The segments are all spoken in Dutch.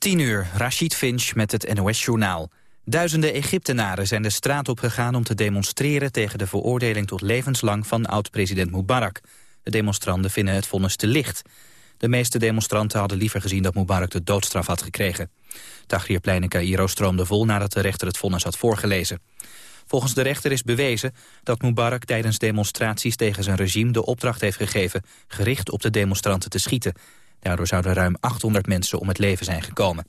10 uur, Rashid Finch met het NOS-journaal. Duizenden Egyptenaren zijn de straat op gegaan om te demonstreren... tegen de veroordeling tot levenslang van oud-president Mubarak. De demonstranten vinden het vonnis te licht. De meeste demonstranten hadden liever gezien dat Mubarak de doodstraf had gekregen. Tahrirplein in Cairo stroomde vol nadat de rechter het vonnis had voorgelezen. Volgens de rechter is bewezen dat Mubarak tijdens demonstraties tegen zijn regime de opdracht heeft gegeven gericht op de demonstranten te schieten. Daardoor zouden ruim 800 mensen om het leven zijn gekomen.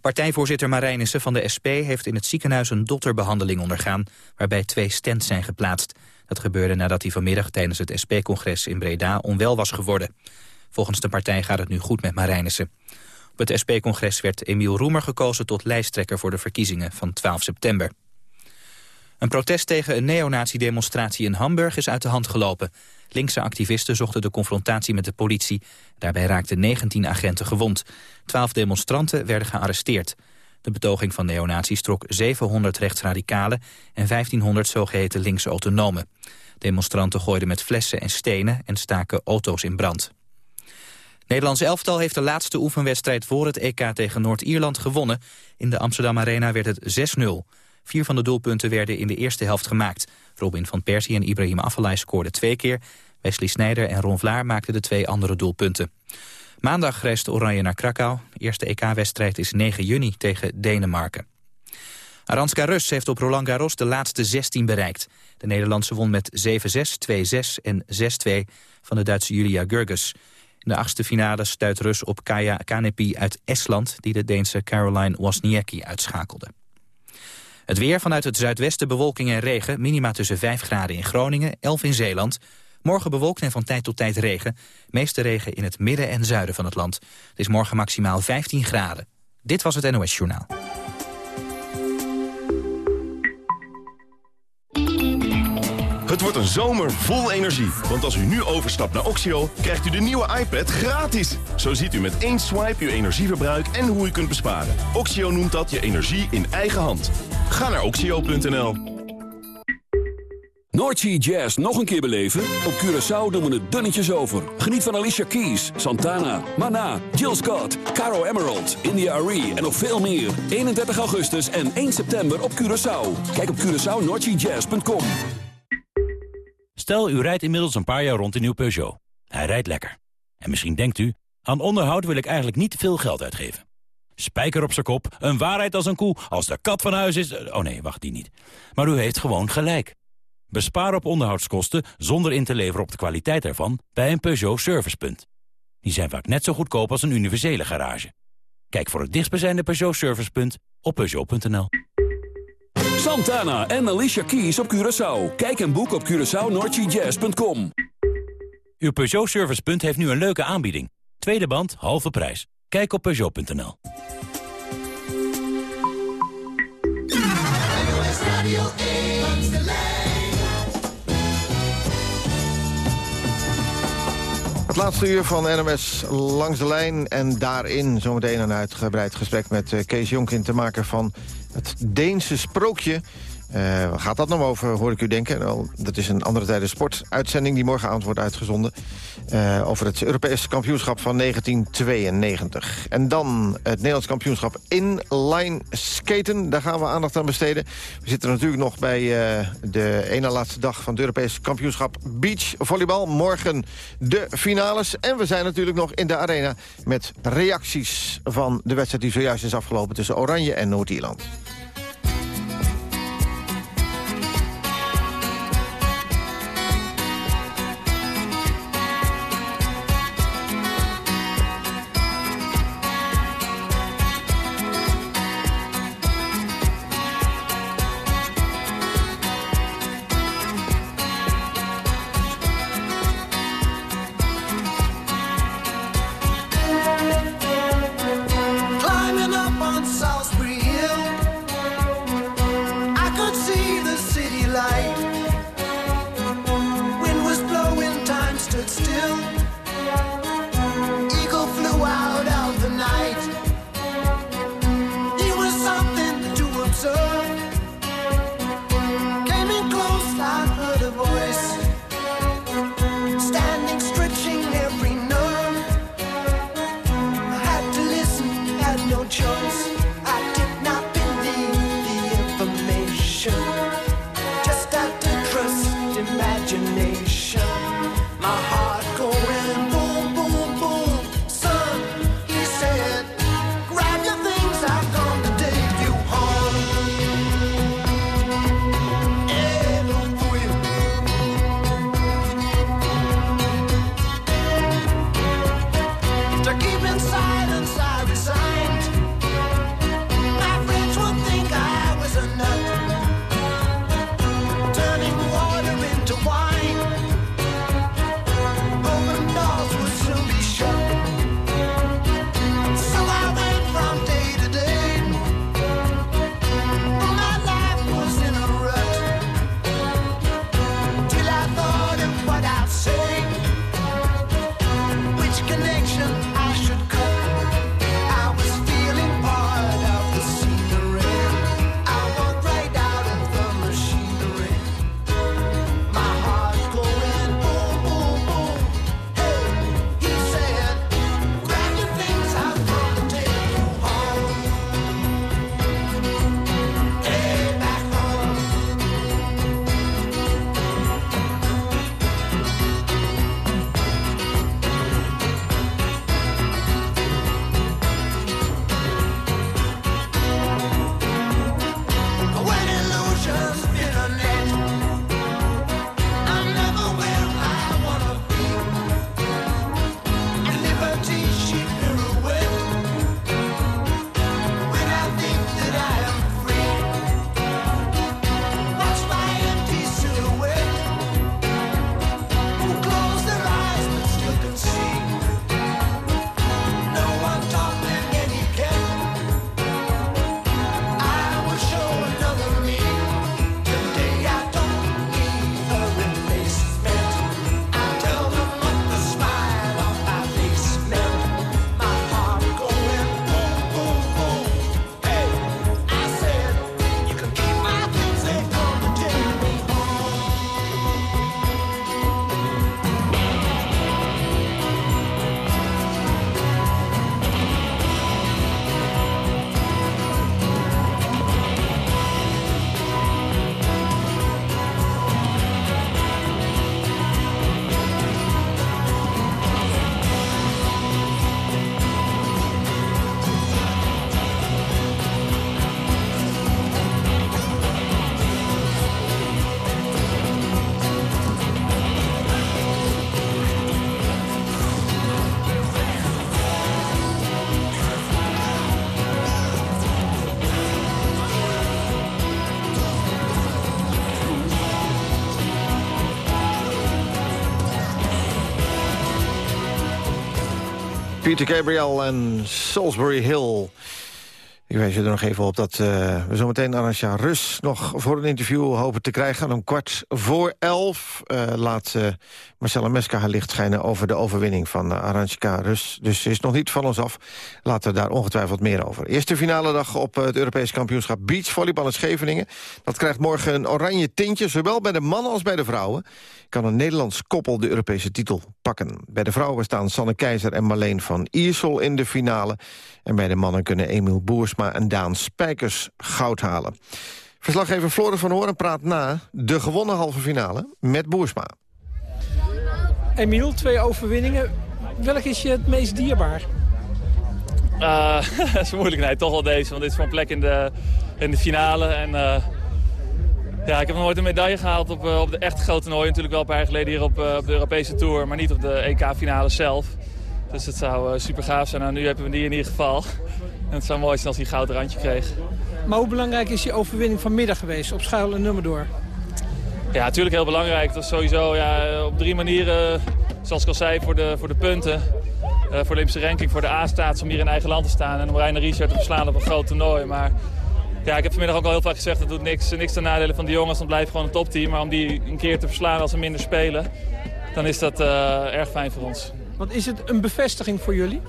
Partijvoorzitter Marijnissen van de SP heeft in het ziekenhuis een dotterbehandeling ondergaan, waarbij twee stents zijn geplaatst. Dat gebeurde nadat hij vanmiddag tijdens het SP-congres in Breda onwel was geworden. Volgens de partij gaat het nu goed met Marijnissen. Op het SP-congres werd Emiel Roemer gekozen tot lijsttrekker voor de verkiezingen van 12 september. Een protest tegen een neonazi-demonstratie in Hamburg is uit de hand gelopen. Linkse activisten zochten de confrontatie met de politie. Daarbij raakten 19 agenten gewond. 12 demonstranten werden gearresteerd. De betoging van neonazies trok 700 rechtsradicalen en 1500 zogeheten linkse autonomen. Demonstranten gooiden met flessen en stenen en staken auto's in brand. Nederlands elftal heeft de laatste oefenwedstrijd voor het EK tegen Noord-Ierland gewonnen. In de Amsterdam Arena werd het 6-0. Vier van de doelpunten werden in de eerste helft gemaakt. Robin van Persie en Ibrahim Afellay scoorden twee keer. Wesley Sneijder en Ron Vlaar maakten de twee andere doelpunten. Maandag reist Oranje naar Krakau. De eerste EK-wedstrijd is 9 juni tegen Denemarken. Aranska Rus heeft op Roland Garros de laatste 16 bereikt. De Nederlandse won met 7-6, 2-6 en 6-2 van de Duitse Julia Gurgus. In de achtste finale stuit Rus op Kaya Kanepi uit Estland... die de Deense Caroline Wozniacki uitschakelde. Het weer vanuit het zuidwesten bewolking en regen. Minima tussen 5 graden in Groningen, 11 in Zeeland. Morgen bewolkt en van tijd tot tijd regen. Meeste regen in het midden en zuiden van het land. Het is morgen maximaal 15 graden. Dit was het NOS Journaal. Het wordt een zomer vol energie. Want als u nu overstapt naar Oxio, krijgt u de nieuwe iPad gratis. Zo ziet u met één swipe uw energieverbruik en hoe u kunt besparen. Oxio noemt dat je energie in eigen hand. Ga naar oxio.nl. Noordsea Jazz nog een keer beleven? Op Curaçao doen we het dunnetjes over. Geniet van Alicia Keys, Santana, Mana, Jill Scott, Caro Emerald, India Arie en nog veel meer. 31 augustus en 1 september op Curaçao. Kijk op CuraçaoNoordseaJazz.com. Stel, u rijdt inmiddels een paar jaar rond in uw Peugeot. Hij rijdt lekker. En misschien denkt u, aan onderhoud wil ik eigenlijk niet veel geld uitgeven. Spijker op zijn kop, een waarheid als een koe, als de kat van huis is... Oh nee, wacht, die niet. Maar u heeft gewoon gelijk. Bespaar op onderhoudskosten zonder in te leveren op de kwaliteit ervan... bij een Peugeot Servicepunt. Die zijn vaak net zo goedkoop als een universele garage. Kijk voor het dichtstbijzijnde Peugeot Servicepunt op Peugeot.nl. Santana en Alicia Keys op Curaçao. Kijk en boek op CuraçaoNoordseaJazz.com. Uw Peugeot Servicepunt heeft nu een leuke aanbieding. Tweede band, halve prijs. Kijk op Peugeot.nl. Het laatste uur van NMS langs de lijn en daarin zometeen een uitgebreid gesprek met eh, Kees Jonkin te maken van het Deense sprookje. Uh, waar gaat dat nou over, hoor ik u denken? Dat is een andere tijden sportuitzending die morgenavond wordt uitgezonden. Uh, over het Europese kampioenschap van 1992. En dan het Nederlands kampioenschap inline skaten. Daar gaan we aandacht aan besteden. We zitten natuurlijk nog bij uh, de ene laatste dag van het Europese kampioenschap beach volleybal. Morgen de finales. En we zijn natuurlijk nog in de arena met reacties van de wedstrijd die zojuist is afgelopen tussen Oranje en Noord-Ierland. Peter Gabriel en Salisbury Hill. Ik wijs je er nog even op dat uh, we zometeen Arantja Rus nog voor een interview hopen te krijgen. Om kwart voor elf uh, laat uh, Marcella Meska haar licht schijnen over de overwinning van uh, Arantja Rus. Dus ze is nog niet van ons af. Laten we daar ongetwijfeld meer over. Eerste finale dag op het Europese kampioenschap beachvolleybal in Scheveningen. Dat krijgt morgen een oranje tintje, zowel bij de mannen als bij de vrouwen. Kan een Nederlands koppel de Europese titel pakken. Bij de vrouwen staan Sanne Keizer en Marleen van Iersel in de finale. En bij de mannen kunnen Emiel Boersma en Daan Spijkers goud halen. Verslaggever Floris van Hoorn praat na de gewonnen halve finale met Boersma. Emiel, twee overwinningen. Welk is je het meest dierbaar? Uh, dat is moeilijk. Nee, toch wel deze. Want dit is van plek in de, in de finale. En, uh, ja, ik heb nog nooit een medaille gehaald op, uh, op de echt grote toernooi. Natuurlijk wel een paar jaar geleden hier op, op de Europese Tour. Maar niet op de EK-finale zelf. Dus het zou super gaaf zijn. Nou, nu hebben we die in ieder geval. En het zou mooi zijn als hij een gouden randje kreeg. Maar hoe belangrijk is die overwinning vanmiddag geweest op schuil en nummer door? Ja, natuurlijk heel belangrijk. Dat is sowieso ja, op drie manieren, zoals ik al zei, voor de, voor de punten. Uh, voor de Olympische ranking, voor de A-staats om hier in eigen land te staan. En om Reiner Richard te verslaan op een groot toernooi. Maar ja, ik heb vanmiddag ook al heel vaak gezegd, dat doet niks, niks ten nadele van de jongens. Dan blijft gewoon een topteam. Maar om die een keer te verslaan als ze minder spelen, dan is dat uh, erg fijn voor ons. Want is het een bevestiging voor jullie?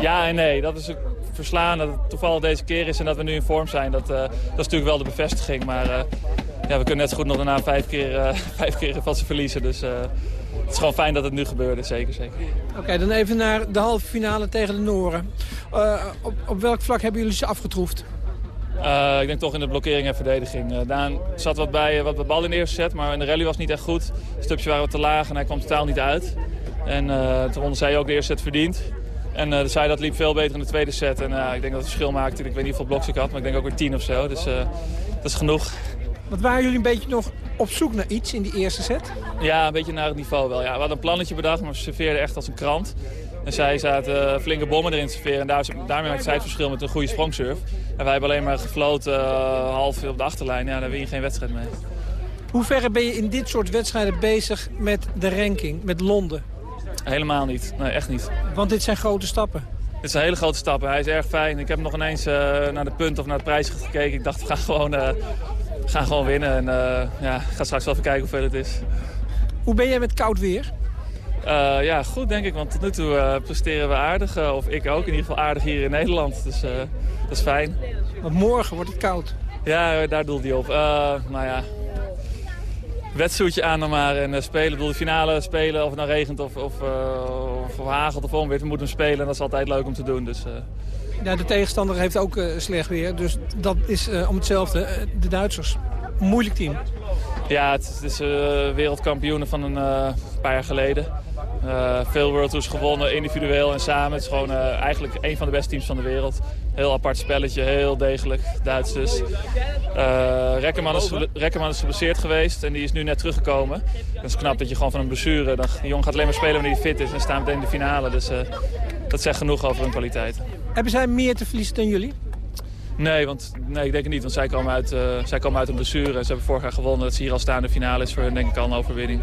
Ja en nee. Dat is een verslaan dat het toevallig deze keer is en dat we nu in vorm zijn. Dat, uh, dat is natuurlijk wel de bevestiging. Maar uh, ja, we kunnen net zo goed nog daarna vijf keer, vijf keer van ze verliezen. Dus het is gewoon fijn dat het nu gebeurde. Zeker, zeker. Oké, okay, dan even naar de halve finale tegen de Noren. op, op welk vlak hebben jullie ze afgetroefd? Uh, ik denk toch in de blokkering en verdediging. Uh, Daan zat wat bij wat de bal in de eerste set, maar in de rally was niet echt goed. De stupjes waren wat te laag en hij kwam totaal niet uit. En toen wonnen zij ook de eerste set verdiend. En uh, zij dat liep veel beter in de tweede set. En uh, ik denk dat het verschil maakte. Ik weet niet hoeveel bloks ik had, maar ik denk ook weer tien of zo. Dus uh, dat is genoeg. Wat waren jullie een beetje nog op zoek naar iets in die eerste set? Ja, een beetje naar het niveau wel. Ja, we hadden een plannetje bedacht, maar we serveerden echt als een krant. En zij zaten flinke bommen erin te serveren. En daar, daarmee maakte zij het verschil met een goede sprongsurf. En wij hebben alleen maar gefloten half op de achterlijn. Ja, daar win je geen wedstrijd mee. Hoe ver ben je in dit soort wedstrijden bezig met de ranking, met Londen? Helemaal niet. Nee, echt niet. Want dit zijn grote stappen. Dit zijn hele grote stappen. Hij is erg fijn. Ik heb nog ineens uh, naar de punt of naar het prijs gekeken. Ik dacht, we gaan gewoon, uh, we gaan gewoon winnen. En uh, ja, ik ga straks wel even kijken hoeveel het is. Hoe ben jij met koud weer? ja, goed denk ik. Want tot nu toe presteren we aardig. of ik ook in ieder geval aardig hier in Nederland. Dus dat is fijn. Want morgen wordt het koud. Ja, daar doelde hij op. nou ja, wetsuitje aan dan maar en uh, spelen. Ik bedoel, de finale spelen, of het nou regent of, of, uh, of hagelt of onweer. We moeten hem spelen en dat is altijd leuk om te doen. Dus, uh... ja, de tegenstander heeft ook slecht weer. Dus dat is om hetzelfde. de Duitsers, moeilijk team. Ja, het, het is wereldkampioenen van een paar jaar geleden. Uh, veel World Tours gewonnen, individueel en samen. Het is gewoon uh, eigenlijk een van de beste teams van de wereld. Heel apart spelletje, heel degelijk, Duits dus. Uh, Rekkerman, is, Rekkerman is geblesseerd geweest en die is nu net teruggekomen. Het is knap dat je gewoon van een blessure... Dan, die jongen gaat alleen maar spelen wanneer hij fit is en staat meteen in de finale. Dus dat zegt genoeg over hun kwaliteit. Hebben zij meer te verliezen dan jullie? Nee, want, nee, ik denk het niet. Want zij komen uit, uh, zij komen uit een blessure. En ze hebben vorig jaar gewonnen. Dat ze hier al staan in de finale is voor hun denk ik al een overwinning.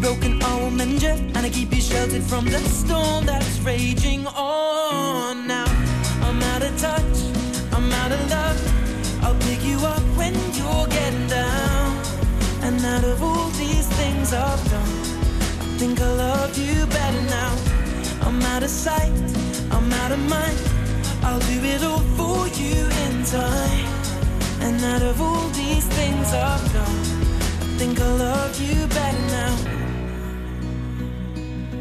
You're broken, will mend you, and I keep you sheltered from the storm that's raging on. Now I'm out of touch, I'm out of love. I'll pick you up when you're getting down. And out of all these things I've done, I think I love you better now. I'm out of sight, I'm out of mind. I'll do it all for you in time. And out of all these things I've done, I think I love you better now.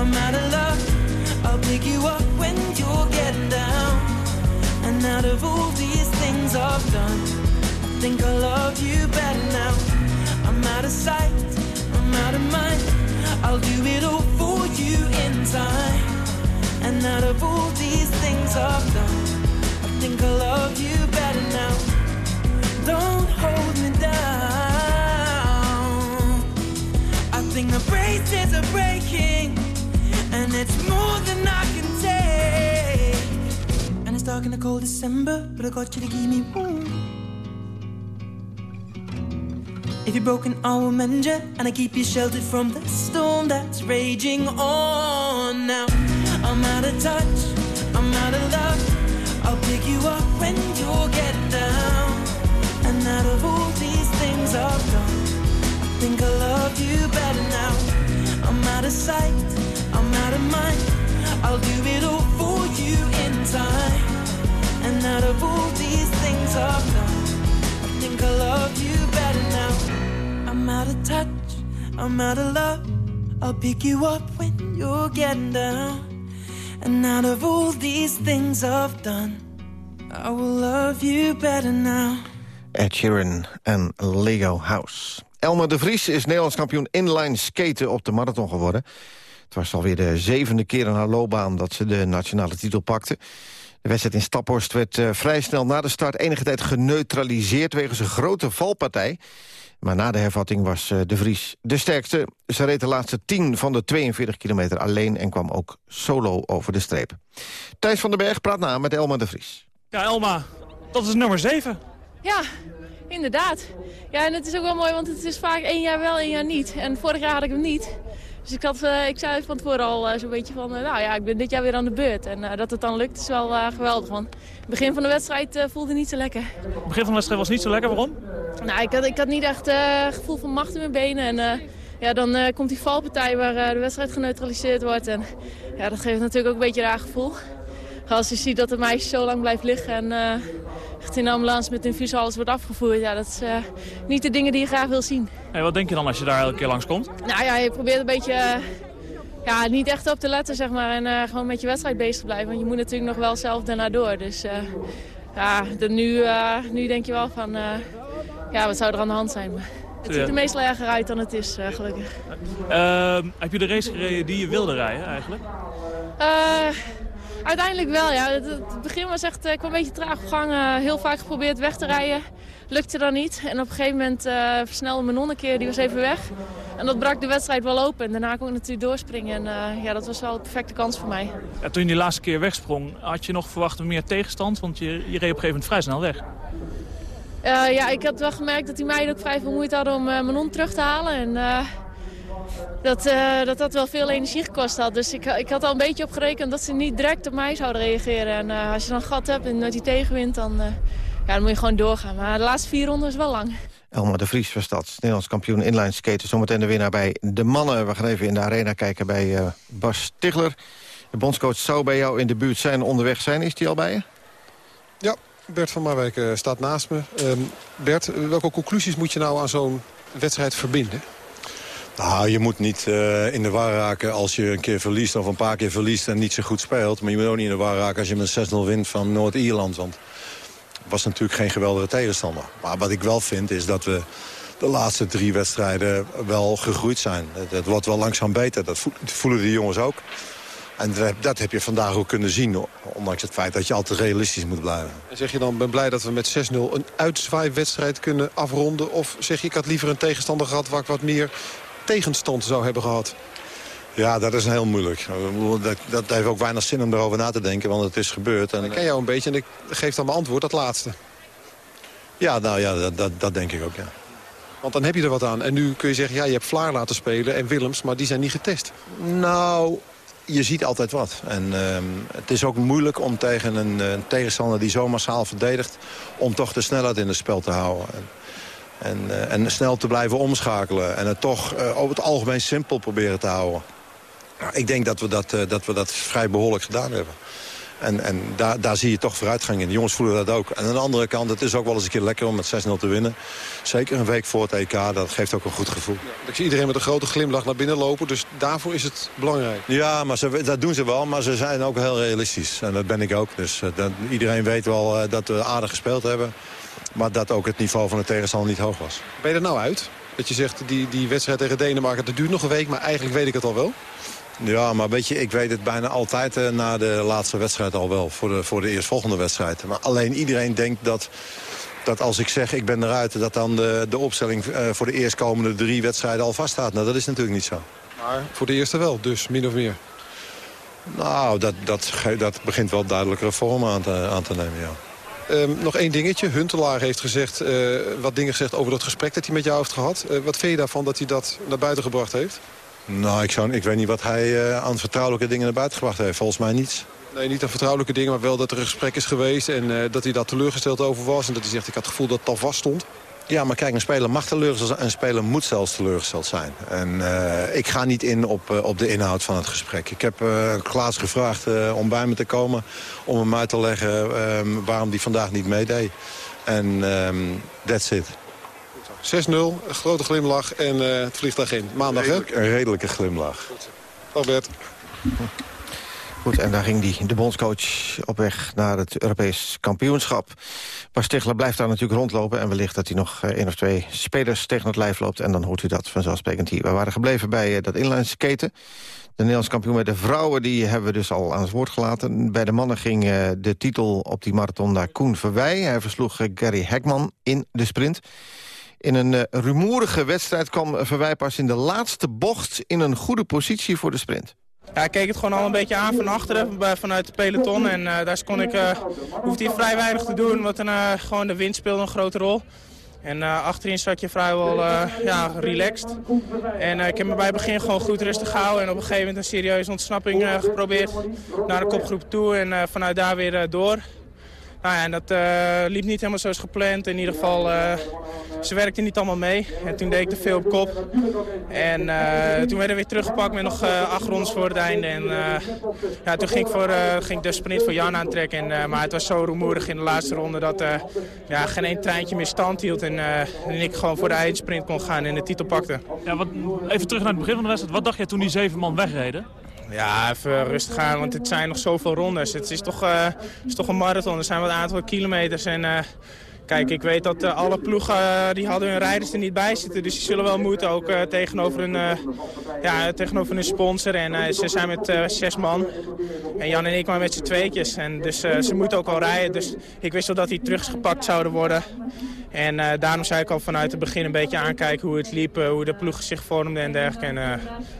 I'm out of love. I'll pick you up when you're getting down. And out of all these things I've done, I think I love you better now. I'm out of sight, I'm out of mind. I'll do it all for you in time. And out of all these things I've done, I think I love you better now. Don't hold me down. I think the braces are breaking, and it's more than I can take. And it's dark in the cold December, but I got you to give me warm. If you're broken, I will mend you, and I keep you sheltered from the storm that's raging on. Now I'm out of touch, I'm out of love. I'll pick you up when you get down. And out of all these things I've done, I think I love you better now. I'm out of sight, out of mind. I'll do it all for you in time. And out of all these things I've done, I think I love you better now. I'm out of touch, I'm out of love. I'll pick you up when you're getting down. And out of all these things I've done, I will love you better now. Ed Sheeran en Lego House. Elmer de Vries is Nederlands kampioen inline skaten op de marathon geworden. Het was alweer de zevende keer in haar loopbaan dat ze de nationale titel pakte. De wedstrijd in Staphorst werd uh, vrij snel na de start enige tijd geneutraliseerd wegens een grote valpartij. Maar na de hervatting was uh, de Vries de sterkste. Ze reed de laatste 10 van de 42 kilometer alleen en kwam ook solo over de streep. Thijs van den Berg praat na met Elma de Vries. Ja, Elma, dat is nummer 7. Ja, inderdaad. Ja, en het is ook wel mooi, want het is vaak één jaar wel, één jaar niet. En vorig jaar had ik hem niet. Dus ik, had, uh, ik zei van tevoren al uh, zo'n beetje van, uh, nou ja, ik ben dit jaar weer aan de beurt. En dat het dan lukt is wel geweldig. Want het begin van de wedstrijd voelde niet zo lekker. Het begin van de wedstrijd was niet zo lekker, waarom? Nou, ik had, ik had niet echt gevoel van macht in mijn benen. En ja, dan komt die valpartij waar de wedstrijd geneutraliseerd wordt. En ja, dat geeft natuurlijk ook een beetje een raar gevoel. Als je ziet dat de meisje zo lang blijft liggen en echt in de ambulance met infuus alles wordt afgevoerd. Ja, dat is uh, niet de dingen die je graag wil zien. Hey, wat denk je dan als je daar elke keer langskomt? Nou ja, je probeert een beetje uh, ja, niet echt op te letten zeg maar, en gewoon met je wedstrijd bezig te blijven. Want je moet natuurlijk nog wel zelf daarna door. Dus ja, de, nu, nu denk je wel van ja, wat zou er aan de hand zijn. Maar het ziet er meestal erger uit dan het is, gelukkig. Ehm, heb je de race gereden die je wilde rijden eigenlijk? Uiteindelijk wel, ja. Het, het begin was echt, ik kwam een beetje traag op gang. Uh, heel vaak geprobeerd weg te rijden. Lukte dan niet. En op een gegeven moment uh, versnelde mijn non een keer, die was even weg. En dat brak de wedstrijd wel open. En daarna kon ik natuurlijk doorspringen. En uh, ja, dat was wel de perfecte kans voor mij. Ja, toen je die laatste keer wegsprong, had je nog verwacht meer tegenstand? Want je, je reed op een gegeven moment vrij snel weg. ja, ik had wel gemerkt dat die meiden ook vrij veel moeite hadden om mijn non terug te halen. En dat, uh, dat dat wel veel energie gekost had. Dus ik, ik had al een beetje op gerekend dat ze niet direct op mij zouden reageren. En uh, als je dan een gat hebt en met die tegenwind, dan, uh, ja, dan moet je gewoon doorgaan. Maar de laatste vier ronden is wel lang. Elma de Vries was dat, Nederlands kampioen inline skaten. Zometeen de winnaar bij de mannen. We gaan even in de arena kijken bij Bas Stigler. De bondscoach zou bij jou in de buurt zijn, onderweg zijn. Is die al bij je? Ja, Bert van Marwijk staat naast me. Um, Bert, welke conclusies moet je nou aan zo'n wedstrijd verbinden? Nou, je moet niet uh, in de war raken als je een keer verliest... of een paar keer verliest en niet zo goed speelt. Maar je moet ook niet in de war raken als je met 6-0 wint van Noord-Ierland. Want het was natuurlijk geen geweldige tegenstander. Maar wat ik wel vind is dat we de laatste drie wedstrijden wel gegroeid zijn. Het, wordt wel langzaam beter. Dat voelen de jongens ook. En dat heb je vandaag ook kunnen zien. Ondanks het feit dat je altijd realistisch moet blijven. En zeg je dan, ben blij dat we met 6-0 een uitzwaaiwedstrijd kunnen afronden? Of zeg je, ik had liever een tegenstander gehad waar ik wat meer tegenstand zou hebben gehad? Ja, dat is heel moeilijk. Dat, dat heeft ook weinig zin om erover na te denken, want het is gebeurd. En, ik ken jou een beetje en ik geef dan mijn antwoord, dat laatste. Ja, nou ja, dat, dat, dat denk ik ook, ja. Want dan heb je er wat aan. En nu kun je zeggen, ja, je hebt Vlaar laten spelen en Willems, maar die zijn niet getest. Nou, je ziet altijd wat. En uh, het is ook moeilijk om tegen een, een, tegenstander die zo massaal verdedigt... om toch de snelheid in het spel te houden. En En, uh, en snel te blijven omschakelen. En het toch uh, over het algemeen simpel proberen te houden. Nou, ik denk dat we dat, uh, dat we dat vrij behoorlijk gedaan hebben. En, en daar, daar zie je toch vooruitgang in. De jongens voelen dat ook. En aan de andere kant, het is ook wel eens een keer lekker om met 6-0 te winnen. Zeker een week voor het EK, dat geeft ook een goed gevoel. Ja, ik zie iedereen met een grote glimlach naar binnen lopen. Dus daarvoor is het belangrijk. Ja, maar ze, dat doen ze wel. Maar ze zijn ook heel realistisch. En dat ben ik ook. Dus dat, iedereen weet wel dat we aardig gespeeld hebben. Maar dat ook het niveau van de tegenstander niet hoog was. Ben je er nou uit? Dat je zegt, die, die wedstrijd tegen Denemarken, dat duurt nog een week. Maar eigenlijk weet ik het al wel. Ja, maar weet je, ik weet het bijna altijd uh, na de laatste wedstrijd al wel. Voor de, voor de eerstvolgende wedstrijd. Maar alleen iedereen denkt dat, dat als ik zeg ik ben eruit... dat dan de, de opstelling uh, voor de eerstkomende drie wedstrijden al vaststaat. Nou, dat is natuurlijk niet zo. Maar voor de eerste wel, dus min of meer? Nou, dat, dat, dat begint wel duidelijkere vormen aan te, aan te nemen, ja. Um, nog één dingetje. Huntelaar heeft gezegd, uh, wat dingen gezegd over dat gesprek dat hij met jou heeft gehad. Uh, wat vind je daarvan dat hij dat naar buiten gebracht heeft? Nou, ik, zou, ik weet niet wat hij uh, aan vertrouwelijke dingen naar buiten gebracht heeft. Volgens mij niets. Nee, niet aan vertrouwelijke dingen, maar wel dat er een gesprek is geweest... en uh, dat hij daar teleurgesteld over was. En dat hij zegt, ik had het gevoel dat het al vast stond. Ja, maar kijk, een speler mag teleurgesteld zijn. Een speler moet zelfs teleurgesteld zijn. En uh, ik ga niet in op, uh, op de inhoud van het gesprek. Ik heb uh, Klaas gevraagd om bij me te komen... om hem uit te leggen um, waarom hij vandaag niet meedeed. En um, that's it. 6-0, een grote glimlach en uh, het vliegtuig in. Maandag, Redelijk, hè? Een redelijke glimlach. Dag Bert. Goed, en daar ging die, de bondscoach op weg naar het Europees kampioenschap. Bas Stigler blijft daar natuurlijk rondlopen... en wellicht dat hij nog één of twee spelers tegen het lijf loopt... en dan hoort u dat vanzelfsprekend hier. We waren gebleven bij uh, dat inlineskaten. De Nederlands kampioen bij de vrouwen die hebben we dus al aan het woord gelaten. Bij de mannen ging uh, de titel op die marathon naar Koen Verwij. Hij versloeg Gary Hekman in de sprint. In een rumoerige wedstrijd kwam Verwij pas in de laatste bocht... in een goede positie voor de sprint. Ja, ik keek het gewoon al een beetje aan van achteren, vanuit het peloton. En uh, daar kon ik, uh, hoefde hij vrij weinig te doen, want uh, gewoon de wind speelde een grote rol. En achterin zat je vrijwel ja, relaxed. En ik heb me bij het begin gewoon goed rustig gehouden. En op een gegeven moment een serieuze ontsnapping geprobeerd naar de kopgroep toe. En vanuit daar weer door. Nou ja, en dat uh, liep niet helemaal zoals gepland. In ieder geval, uh, ze werkten niet allemaal mee. En toen deed ik te veel op kop. En uh, toen werden we weer teruggepakt met nog acht rondes voor het einde. En ja, toen ging ik, voor, ging ik de sprint voor Jan aantrekken. En, maar het was zo rumoerig in de laatste ronde dat ja, geen één treintje meer stand hield. En, ik gewoon voor de eindsprint kon gaan en de titel pakte. Ja, wat, even terug naar het begin van de wedstrijd. Wat dacht jij toen die zeven man wegreden? Ja, even rustig gaan, want het zijn nog zoveel rondes. Het is toch, uh, is toch een marathon, er zijn wat aantal kilometers. En, uh, kijk, ik weet dat uh, alle ploegen die hadden hun rijders er niet bij zitten. Dus die zullen wel moeten, ook tegenover, een, ja, tegenover een sponsor. En ze zijn met zes man. En Jan en ik maar met z'n tweetjes. En dus ze moeten ook al rijden. Dus ik wist wel dat die teruggepakt zouden worden. En daarom zei ik al vanuit het begin een beetje aankijken hoe het liep, hoe de ploeg zich vormde en dergelijke. Nou,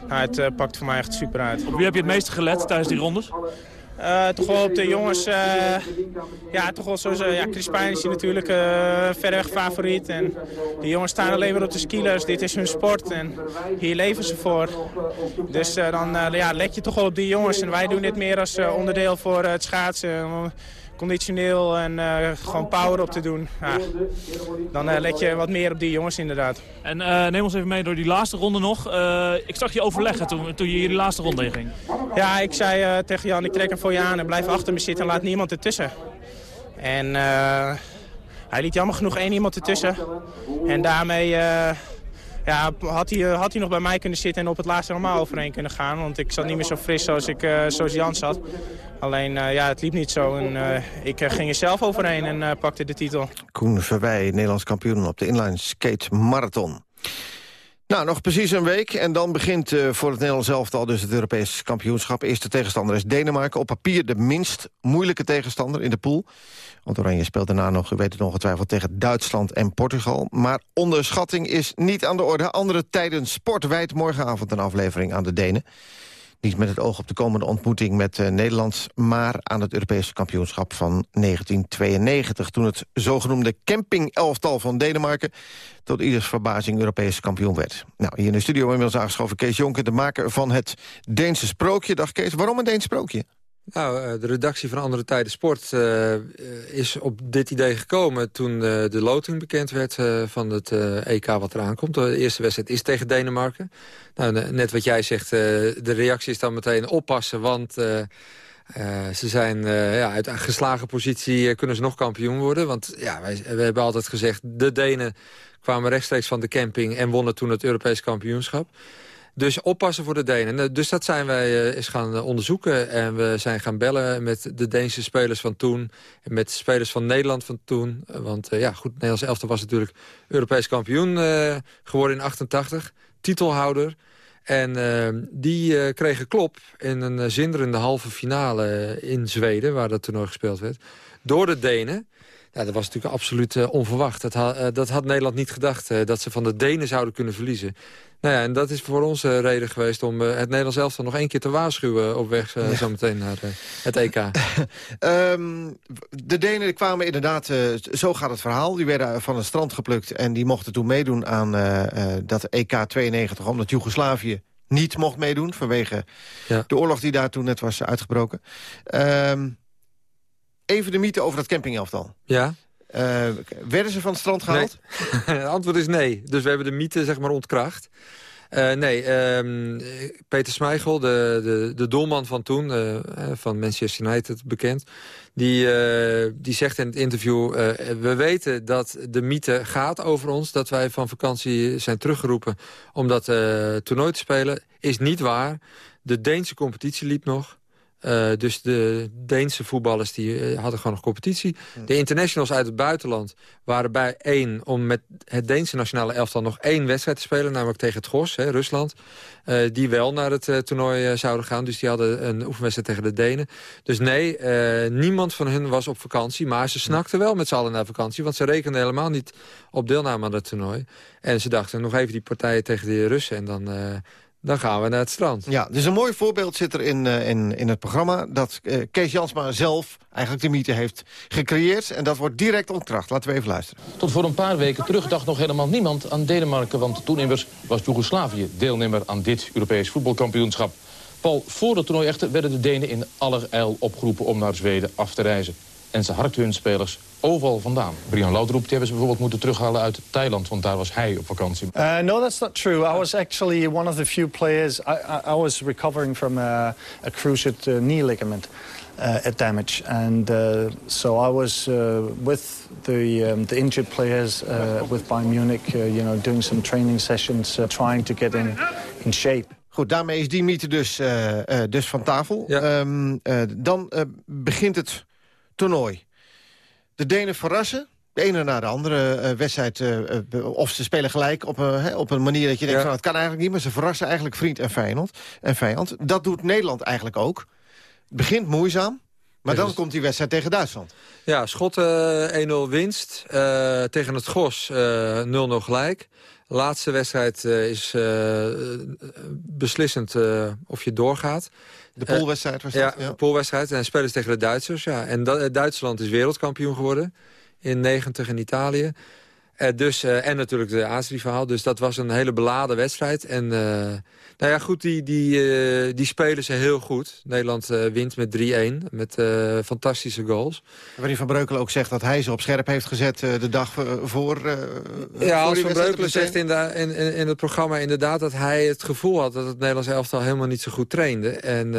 het pakt voor mij echt super uit. Op wie heb je het meeste gelet tijdens die rondes? Uh, toch wel op de jongens, uh, ja, toch wel uh, ja, Chris Pijn is hier natuurlijk verreweg favoriet. En die jongens staan alleen maar op de skilers, dit is hun sport en hier leven ze voor. Dus dan ja, let je toch wel op die jongens en wij doen dit meer als onderdeel voor het schaatsen conditioneel en uh, gewoon power op te doen. Ja, dan uh, let je wat meer op die jongens inderdaad. En uh, neem ons even mee door die laatste ronde nog. ik zag je overleggen toen, toen je hier die laatste ronde in ging. Ja, ik zei tegen Jan, ik trek hem voor je aan en blijf achter me zitten en laat niemand ertussen. En hij liet jammer genoeg één iemand ertussen. En daarmee ja, had hij, had hij nog bij mij kunnen zitten en op het laatste normaal overheen kunnen gaan. Want ik zat niet meer zo fris zoals, ik, uh, zoals Jan zat. Alleen, uh, ja, het liep niet zo. En, ik ging er zelf overheen en pakte de titel. Koen Verwij, Nederlands kampioen op de inline skate marathon. Nou, nog precies een week en dan begint uh, voor het Nederlands elftal dus het Europees kampioenschap. Eerste tegenstander is Denemarken. Op papier de minst moeilijke tegenstander in de pool. Want Oranje speelt daarna nog, u weet het ongetwijfeld, tegen Duitsland en Portugal. Maar onderschatting is niet aan de orde. Andere tijden sportwijd morgenavond een aflevering aan de Denen. Niet met het oog op de komende ontmoeting met uh, Nederland... maar aan het Europese kampioenschap van 1992... toen het zogenoemde camping-elftal van Denemarken... tot ieders verbazing Europees kampioen werd. Nou, hier in de studio inmiddels aangeschoven Kees Jonker... de maker van het Deense sprookje. Dag Kees, waarom een Deens sprookje? Nou, eh, de redactie van Andere Tijden Sport uh, is op dit idee gekomen... toen de loting bekend werd van het EK wat eraan komt. De eerste wedstrijd is tegen Denemarken. Nou, net wat jij zegt, de reactie is dan meteen oppassen... want ze zijn ja, uit een geslagen positie kunnen ze nog kampioen worden. Want ja, wij, we hebben altijd gezegd, de Denen kwamen rechtstreeks van de camping... en wonnen toen het Europees kampioenschap. Dus oppassen voor de Denen. Dus dat zijn wij eens gaan eh, onderzoeken. En we zijn gaan bellen met de Deense spelers van toen. En met spelers van Nederland van toen. Want uh, ja, goed, Nederlands elftal was natuurlijk Europees kampioen geworden in 88. Titelhouder. En die kregen klop in een zinderende halve finale in Zweden... waar dat toernooi gespeeld werd. Door de Denen. Ja, dat was natuurlijk absoluut uh, onverwacht. Dat, ha uh, dat, had Nederland niet gedacht, uh, dat ze van de Denen zouden kunnen verliezen. Nou ja, en dat is voor ons reden geweest om het Nederlands elftal nog één keer te waarschuwen... op weg ja. zo meteen naar het EK. um, de Denen kwamen inderdaad, zo gaat het verhaal... die werden van het strand geplukt en die mochten toen meedoen aan dat EK 92... omdat Joegoslavië niet mocht meedoen vanwege ja. de oorlog die daar toen net was uitgebroken. Um, even de mythe over dat campingelftal. Ja. Uh, werden ze van het strand gehaald? Nee. het antwoord is nee. Dus we hebben de mythe zeg maar ontkracht. Uh, nee, um, Peter Smeichel, de, de, de doelman van toen, uh, van Manchester United bekend... die, die zegt in het interview... we weten dat de mythe gaat over ons... dat wij van vakantie zijn teruggeroepen om dat toernooi te spelen. Is niet waar. De Deense competitie liep nog. Uh, dus de Deense voetballers die, uh, hadden gewoon nog competitie. De internationals uit het buitenland waren bij één... om met het Deense nationale elftal nog één wedstrijd te spelen... namelijk tegen het GOS, hè, Rusland. Uh, die wel naar het toernooi zouden gaan. Dus die hadden een oefenwedstrijd tegen de Denen. Dus nee, niemand van hun was op vakantie. Maar ze snakten wel met z'n allen naar vakantie. Want ze rekenden helemaal niet op deelname aan het toernooi. En ze dachten nog even die partijen tegen de Russen... en dan dan gaan we naar het strand. Ja, dus een mooi voorbeeld zit er in, uh, in, in het programma... dat uh, Kees Jansma zelf eigenlijk de mythe heeft gecreëerd... en dat wordt direct ontkracht. Laten we even luisteren. Tot voor een paar weken terug dacht nog helemaal niemand aan Denemarken... want toen immers was Joegoslavië deelnemer aan dit Europees voetbalkampioenschap. Paul, voor het toernooi echter werden de Denen in allerijl opgeroepen... om naar Zweden af te reizen. En ze harkten hun spelers overal vandaan. Brian Laudroep die hebben ze bijvoorbeeld moeten terughalen uit Thailand, want daar was hij op vakantie. Uh, no, that's not true. I was actually one of the few players. I, I, I was recovering from a, a cruciate uh, knee ligament. Uh, damage, and uh, so I was uh, with the um, the injured players uh, with Bayern Munich, uh, you know, doing some training sessions, uh, trying to get in in shape. Goed, daarmee is die mythe dus, dus van tafel. Ja. Um, dan begint het toernooi. De Denen verrassen. De ene na de andere uh, wedstrijd, uh, of ze spelen gelijk op een, op een manier dat je denkt... Ja. van het kan eigenlijk niet, maar ze verrassen eigenlijk vriend en vijand. En vijand. Dat doet Nederland eigenlijk ook. Het begint moeizaam, maar dan komt die wedstrijd tegen Duitsland. Ja, Schotten 1-0 winst. tegen het Gos 0-0 gelijk. Laatste wedstrijd is beslissend of je doorgaat. De poolwedstrijd was dat? Ja, de poolwedstrijd. En spelen ze tegen de Duitsers. Ja. En Duitsland is wereldkampioen geworden. In 90 in Italië. Uh, dus, uh, en natuurlijk de Aasri-verhaal. Dus dat was een hele beladen wedstrijd. En uh, nou ja, goed, die, die, die spelen ze heel goed. Nederland wint met 3-1. Met fantastische goals. Waarin Van Breukelen ook zegt dat hij ze op scherp heeft gezet de dag voor... ja, als Van Breukelen zegt in, de, in, in, het programma inderdaad dat hij het gevoel had... dat het Nederlands elftal helemaal niet zo goed trainde. En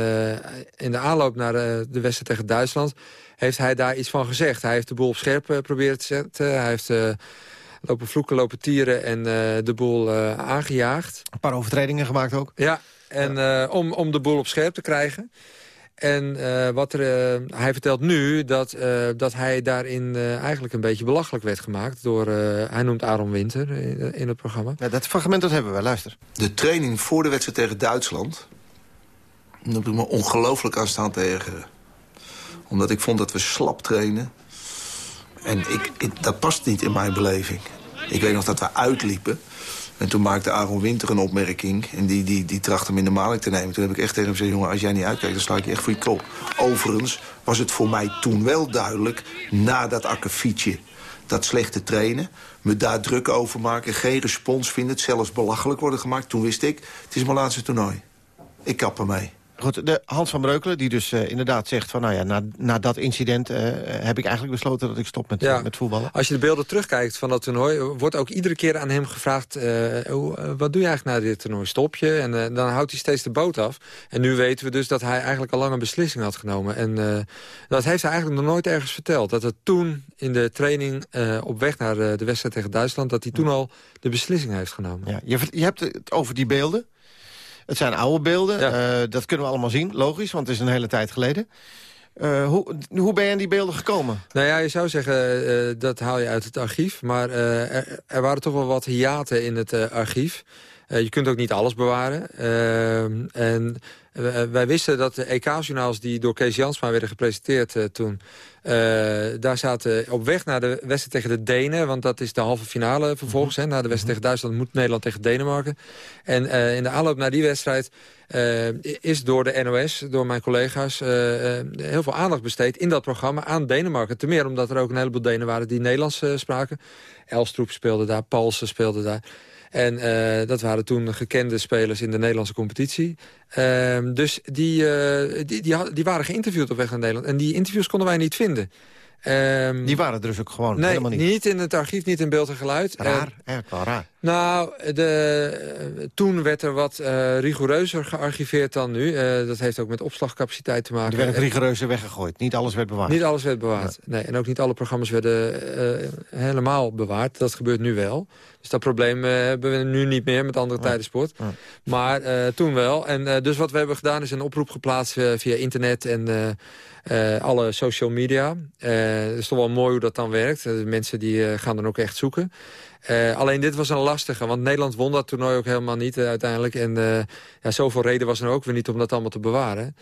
in de aanloop naar de, de wedstrijd tegen Duitsland heeft hij daar iets van gezegd. Hij heeft de boel op scherp proberen te zetten. Hij heeft lopen vloeken, lopen tieren en uh, de boel uh, aangejaagd. Een paar overtredingen gemaakt ook. Ja, en ja. Uh, om, om de boel op scherp te krijgen. En wat er, hij vertelt nu dat, dat hij daarin eigenlijk een beetje belachelijk werd gemaakt. Door, hij noemt Aaron Winter in, in het programma. Ja, dat fragment dat hebben we, luister. De training voor de wedstrijd tegen Duitsland... daar heb ik me ongelooflijk aan staan tegen. Omdat ik vond dat we slap trainen. En ik, dat past niet in mijn beleving. Ik weet nog dat we uitliepen. En toen maakte Aaron Winter een opmerking. En die, die, die trachtte hem in de maling te nemen. Toen heb ik echt tegen hem gezegd... jongen, als jij niet uitkijkt, dan sla ik je echt voor je kop. Overigens was het voor mij toen wel duidelijk... na dat akkefietje, dat slechte trainen... me daar druk over maken, geen respons vinden... het zelfs belachelijk worden gemaakt. Toen wist ik, het is mijn laatste toernooi. Ik kap ermee. Goed, de Hans van Breukelen, die dus eh, inderdaad zegt... van nou ja, na, na dat incident eh, heb ik eigenlijk besloten dat ik stop met, Ja. met voetballen. Als je de beelden terugkijkt van dat toernooi... wordt ook iedere keer aan hem gevraagd... eh, eh, wat doe je eigenlijk na dit toernooi? Stop je? En eh, dan houdt hij steeds de boot af. En nu weten we dus dat hij eigenlijk al lang een beslissing had genomen. En eh, dat heeft hij eigenlijk nog nooit ergens verteld. Dat het toen in de training eh, op weg naar eh, de wedstrijd tegen Duitsland... dat hij toen al de beslissing heeft genomen. Ja, je, je hebt het over die beelden. Het zijn oude beelden, eh, dat kunnen we allemaal zien, logisch, want het is een hele tijd geleden. Eh, hoe, hoe ben je aan die beelden gekomen? Nou ja, je zou zeggen, eh, dat haal je uit het archief. Maar er, er waren toch wel wat hiaten in het archief. Je kunt ook niet alles bewaren. Ehm, en wij wisten dat de EK-journaals die door Kees Jansma werden gepresenteerd eh, toen... eh, daar zaten op weg naar de wedstrijd tegen de Denen... want dat is de halve finale vervolgens. hè, na de wedstrijd tegen Duitsland moet Nederland tegen Denemarken. En eh, in de aanloop naar die wedstrijd... eh, is door de NOS, door mijn collega's... eh, eh, heel veel aandacht besteed in dat programma aan Denemarken. Ten meer omdat er ook een heleboel Denen waren die Nederlands eh, spraken. Elstroep speelde daar, Paulsen speelde daar. En eh, dat waren toen gekende spelers in de Nederlandse competitie. Ehm, dus die, eh, die, die, die waren geïnterviewd op weg naar Nederland. En die interviews konden wij niet vinden. Ehm, Die waren er dus ook gewoon nee, helemaal niet. in het archief, niet in beeld en geluid. Raar, eigenlijk wel raar. nou, de, eh, toen werd er wat eh, rigoureuzer gearchiveerd dan nu. Eh, dat heeft ook met opslagcapaciteit te maken. Die werden En- rigoureuzer weggegooid. Niet alles werd bewaard. niet alles werd bewaard. Nee, en ook niet alle programma's werden eh, helemaal bewaard. Dat gebeurt nu wel. Dus dat probleem eh, hebben we nu niet meer met andere tijdensport. Maar eh, toen wel. En eh, dus wat we hebben gedaan is een oproep geplaatst via internet en alle social media. Het is toch wel mooi hoe dat dan werkt. De mensen die gaan dan ook echt zoeken. Alleen dit was een lastige, want Nederland won dat toernooi ook helemaal niet uiteindelijk. En ja, zoveel reden was er ook weer niet om dat allemaal te bewaren.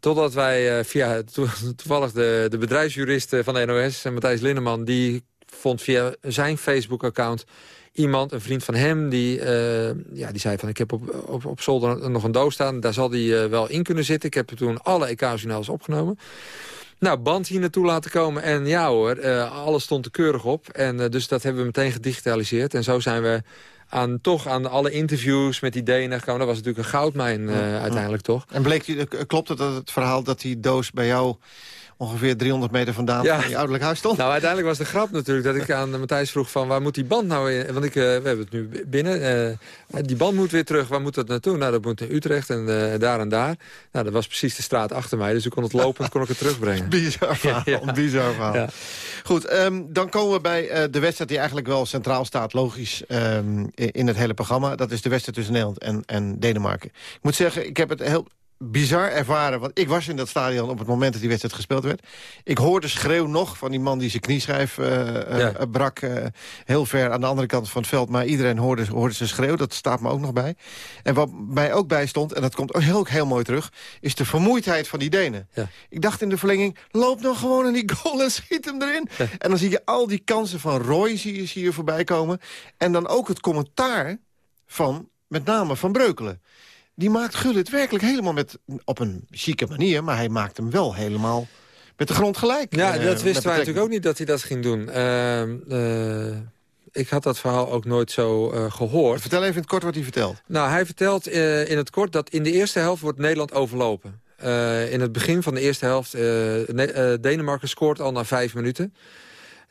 Totdat wij via to- toevallig de, de bedrijfsjurist van de NOS, en Matthijs Linneman... die vond via zijn Facebook-account iemand, een vriend van hem... die, eh, ja, die zei van ik heb op, op, op zolder nog een doos staan. Daar zal die eh, wel in kunnen zitten. Ik heb toen alle EK-journaals opgenomen. Nou, band hier naartoe laten komen. En ja hoor, eh, alles stond er keurig op. En dus dat hebben we meteen gedigitaliseerd. En zo zijn we aan, toch aan alle interviews met die Denen gekomen. Dat was natuurlijk een goudmijn uiteindelijk toch. En bleek, klopt het dat het verhaal dat die doos bij jou ongeveer 300 meter vandaan Ja. van je ouderlijk huis stond? Nou, uiteindelijk was de grap natuurlijk dat ik aan Matthijs vroeg van waar moet die band nou in? Want ik, eh, we hebben het nu binnen. eh, die band moet weer terug. Waar moet dat naartoe? Nou, dat moet naar Utrecht en eh, daar en daar. Nou, dat was precies de straat achter mij. Dus ik kon het lopend kon ik het terugbrengen. Bizar verhaal, Ja. bizar verhaal. Ja. Goed, ehm, dan komen we bij de wedstrijd die eigenlijk wel centraal staat, logisch, ehm, in het hele programma. Dat is de wedstrijd tussen Nederland en, en Denemarken. Ik moet zeggen, ik heb het heel bizar ervaren, want ik was in dat stadion op het moment dat die wedstrijd gespeeld werd. Ik hoorde schreeuw nog van die man die zijn knieschijf eh, eh, Ja. brak, eh, heel ver aan de andere kant van het veld. Maar iedereen hoorde, hoorde zijn schreeuw, dat staat me ook nog bij. En wat mij ook bij stond, en dat komt ook heel, heel mooi terug, is de vermoeidheid van die Denen. Ja. Ik dacht in de verlenging, loop nou gewoon in die goal en schiet hem erin. En dan zie je al die kansen van Roy zie je, zie je voorbij komen. En dan ook het commentaar van, met name van Breukelen. Die maakt Gullit werkelijk helemaal met, op een chique manier... maar hij maakt hem wel helemaal met de grond gelijk. Ja, eh, dat wisten wij natuurlijk ook niet dat hij dat ging doen. Ehm, eh, ik had dat verhaal ook nooit zo eh, gehoord. Vertel even in het kort wat hij vertelt. Nou, hij vertelt in het kort dat in de eerste helft wordt Nederland overlopen. In het begin van de eerste helft, Ne- Denemarken scoort al na vijf minuten.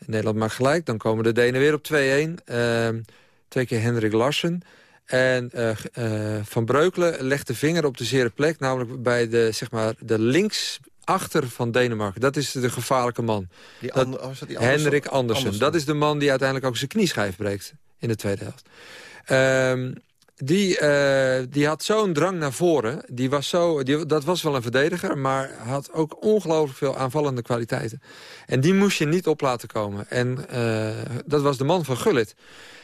Nederland maakt gelijk, dan komen de Denen weer op 2-1. Ehm, twee keer Hendrik Larsen. En eh, eh, Van Breukelen legt de vinger op de zere plek... namelijk bij de, zeg maar, de linksachter van Denemarken. Dat is de gevaarlijke man. Die Dat- oh, die Andersen? Hendrik Andersen. Andersen. Dat is de man die uiteindelijk ook zijn knieschijf breekt in de tweede helft. Ehm, die, eh, die had zo'n drang naar voren. Die was zo, die, dat was wel een verdediger, maar had ook ongelooflijk veel aanvallende kwaliteiten. En die moest je niet op laten komen. En dat was de man van Gullit.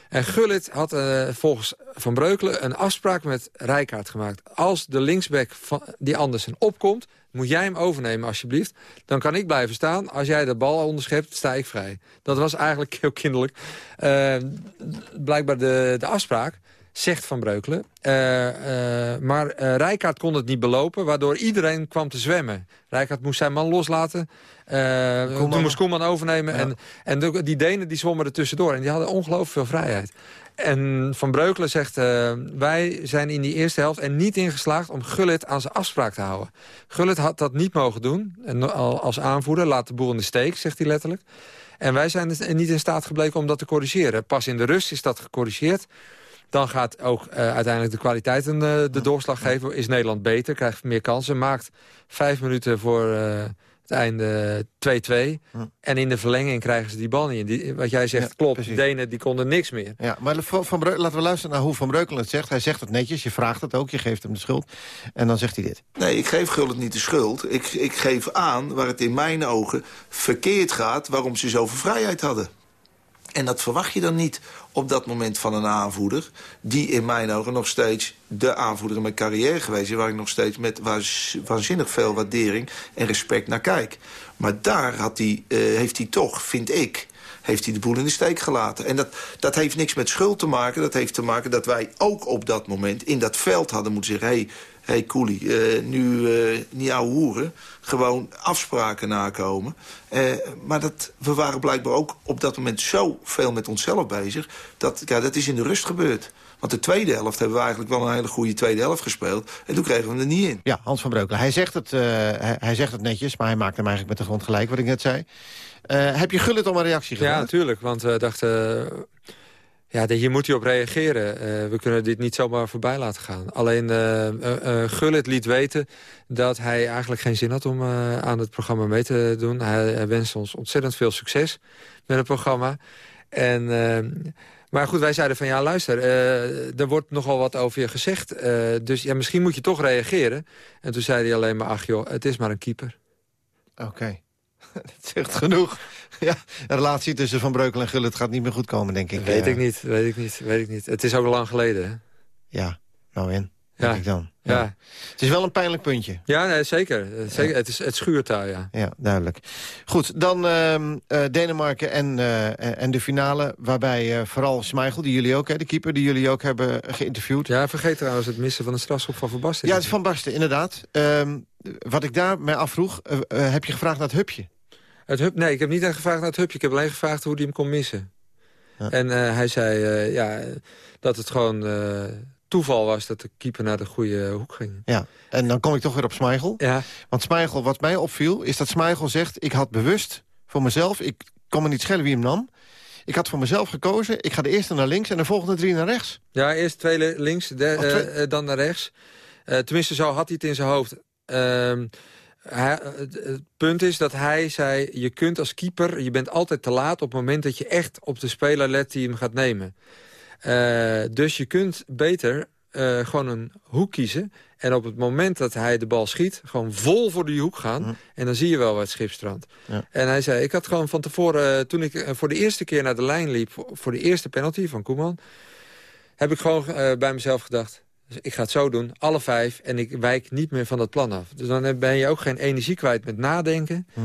En Gullit had eh, volgens Van Breukelen een afspraak met Rijkaard gemaakt. Als de linksback van die Andersen opkomt, moet jij hem overnemen alsjeblieft. Dan kan ik blijven staan. Als jij de bal onderschept, sta ik vrij. Dat was eigenlijk heel kinderlijk. Eh, blijkbaar de, de afspraak, zegt Van Breukelen. Eh, maar uh, Rijkaard kon het niet belopen, waardoor iedereen kwam te zwemmen. Rijkaard moest zijn man loslaten. Uh, toen moest Koeman overnemen. En, en de, die Denen die zwommen er tussendoor. En die hadden ongelooflijk veel vrijheid. En Van Breukelen zegt, uh, wij zijn in die eerste helft er niet in geslaagd om Gullit aan zijn afspraak te houden. Gullit had dat niet mogen doen. En als aanvoerder, laat de boel in de steek, zegt hij letterlijk. En wij zijn niet in staat gebleken om dat te corrigeren. Pas in de rust is dat gecorrigeerd. Dan gaat ook uh, uiteindelijk de kwaliteit een, uh, de doorslag geven. Is Nederland beter, krijgt meer kansen. Maakt vijf minuten voor uh, het einde 2-2. En in de verlenging krijgen ze die bal niet. Die, wat jij zegt klopt, precies. Denen die konden niks meer. Ja, maar van, van laten we luisteren naar hoe Van Breukelen het zegt. Hij zegt het netjes, je vraagt het ook, je geeft hem de schuld. En dan zegt hij dit. Nee, ik geef Gullit niet de schuld. Ik, ik geef aan waar het in mijn ogen verkeerd gaat... waarom ze zoveel vrijheid hadden. En dat verwacht je dan niet op dat moment van een aanvoerder... die in mijn ogen nog steeds de aanvoerder in mijn carrière geweest is... waar ik nog steeds met waanzinnig veel waardering en respect naar kijk. Maar daar had hij, uh, heeft hij toch, vind ik heeft hij de boel in de steek gelaten. En dat, dat heeft niks met schuld te maken. Dat heeft te maken dat wij ook op dat moment in dat veld hadden moeten zeggen... hey, hey, Koelie, uh, nu uh, niet ouwe hoeren. Gewoon afspraken nakomen. Uh, maar dat, we waren blijkbaar ook op dat moment zo veel met onszelf bezig... dat ja, dat is in de rust gebeurd. Want de tweede helft hebben we eigenlijk wel een hele goede tweede helft gespeeld. En toen kregen we hem er niet in. Ja, Hans van Breukelen. Hij zegt het, hij, hij, zegt het netjes, maar hij maakt hem eigenlijk met de grond gelijk, wat ik net zei. heb je Gullit om een reactie gevraagd? Ja, natuurlijk. Want we dachten ja, hier moet hij op reageren. Uh, we kunnen dit niet zomaar voorbij laten gaan. Alleen uh, Gullit liet weten dat hij eigenlijk geen zin had om aan het programma mee te doen. Hij, hij wenst ons ontzettend veel succes met het programma. En, maar goed, wij zeiden van ja, luister, er wordt nogal wat over je gezegd. dus ja, misschien moet je toch reageren. En toen zei hij alleen maar, ach joh, het is maar een keeper. Oké. dat zegt genoeg. Ja, de relatie tussen Van Breukelen en Gullit gaat niet meer goed komen, denk ik. Weet ik niet, weet ik niet, weet ik niet. Het is ook lang geleden, hè? Ja, nou in, denk ja. ik dan. Ja. ja. Het is wel een pijnlijk puntje. Ja, nee, zeker. zeker. Ja. Het, is, het schuurt daar, ja. Ja, duidelijk. Goed, dan uh, uh, Denemarken en, uh, en de finale... waarbij vooral Schmeichel, die jullie ook, hè, de keeper... die jullie ook hebben geïnterviewd. Ja, vergeet trouwens het missen van de strafschop van Van Basten. Ja, het is Van Basten, inderdaad. Ehm, wat ik daar mij afvroeg, heb je gevraagd naar het hupje? Het hub, nee, ik heb niet echt gevraagd naar het hupje. Ik heb alleen gevraagd hoe hij hem kon missen. Ja. En uh, hij zei uh, ja, dat het gewoon uh, toeval was dat de keeper naar de goede hoek ging. Ja, en dan kom ik toch weer op Smeichel. Ja. Want Smeichel, wat mij opviel, is dat Smeichel zegt... ik had bewust voor mezelf, ik kon me niet schelen wie hem nam... Ik had voor mezelf gekozen, ik ga de eerste naar links en de volgende drie naar rechts. Ja, eerst twee links, de, twee... dan naar rechts. tenminste, zo had hij het in zijn hoofd. Hij, het punt is dat hij zei... je kunt als keeper, je bent altijd te laat... op het moment dat je echt op de speler let die hem gaat nemen. Uh, dus je kunt beter uh, gewoon een hoek kiezen... en op het moment dat hij de bal schiet... gewoon vol voor die hoek gaan. Mm. En dan zie je wel wat schipstrand. Ja. En hij zei, ik had gewoon van tevoren... Uh, toen ik voor de eerste keer naar de lijn liep... voor, voor de eerste penalty van Koeman... heb ik gewoon bij mezelf gedacht... Dus ik ga het zo doen, alle vijf, en ik wijk niet meer van dat plan af. Dus dan ben je ook geen energie kwijt met nadenken. Hm.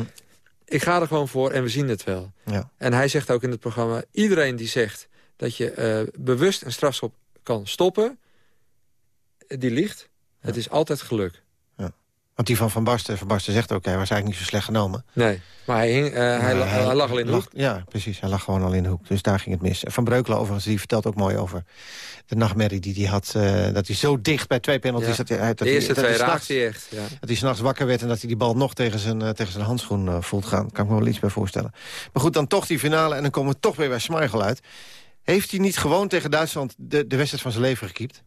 Ik ga er gewoon voor en we zien het wel. Ja. En hij zegt ook in het programma... iedereen die zegt dat je uh, bewust een strafschop kan stoppen... die liegt. Ja. Het is altijd geluk. Want die van Van Basten, Van Basten zegt ook, hij was eigenlijk niet zo slecht genomen. Nee, maar hij, hing, uh, hij, hij, hij, lag al in de hoek. Ja, precies, hij lag gewoon al in de hoek. Dus daar ging het mis. Van Breukelen overigens, die vertelt ook mooi over de nachtmerrie die hij had. Uh, dat hij zo dicht bij twee penalties... Ja. Dat hij, dat de eerste hij, twee raakt hij echt. Ja. Dat hij s'nachts wakker werd en dat hij die bal nog tegen zijn, uh, tegen zijn handschoen voelt gaan. Kan ik me wel iets bij voorstellen. Maar goed, dan toch die finale en dan komen we toch weer bij Schmeichel uit. Heeft hij niet gewoon tegen Duitsland de, de wedstrijd van zijn leven gekiept?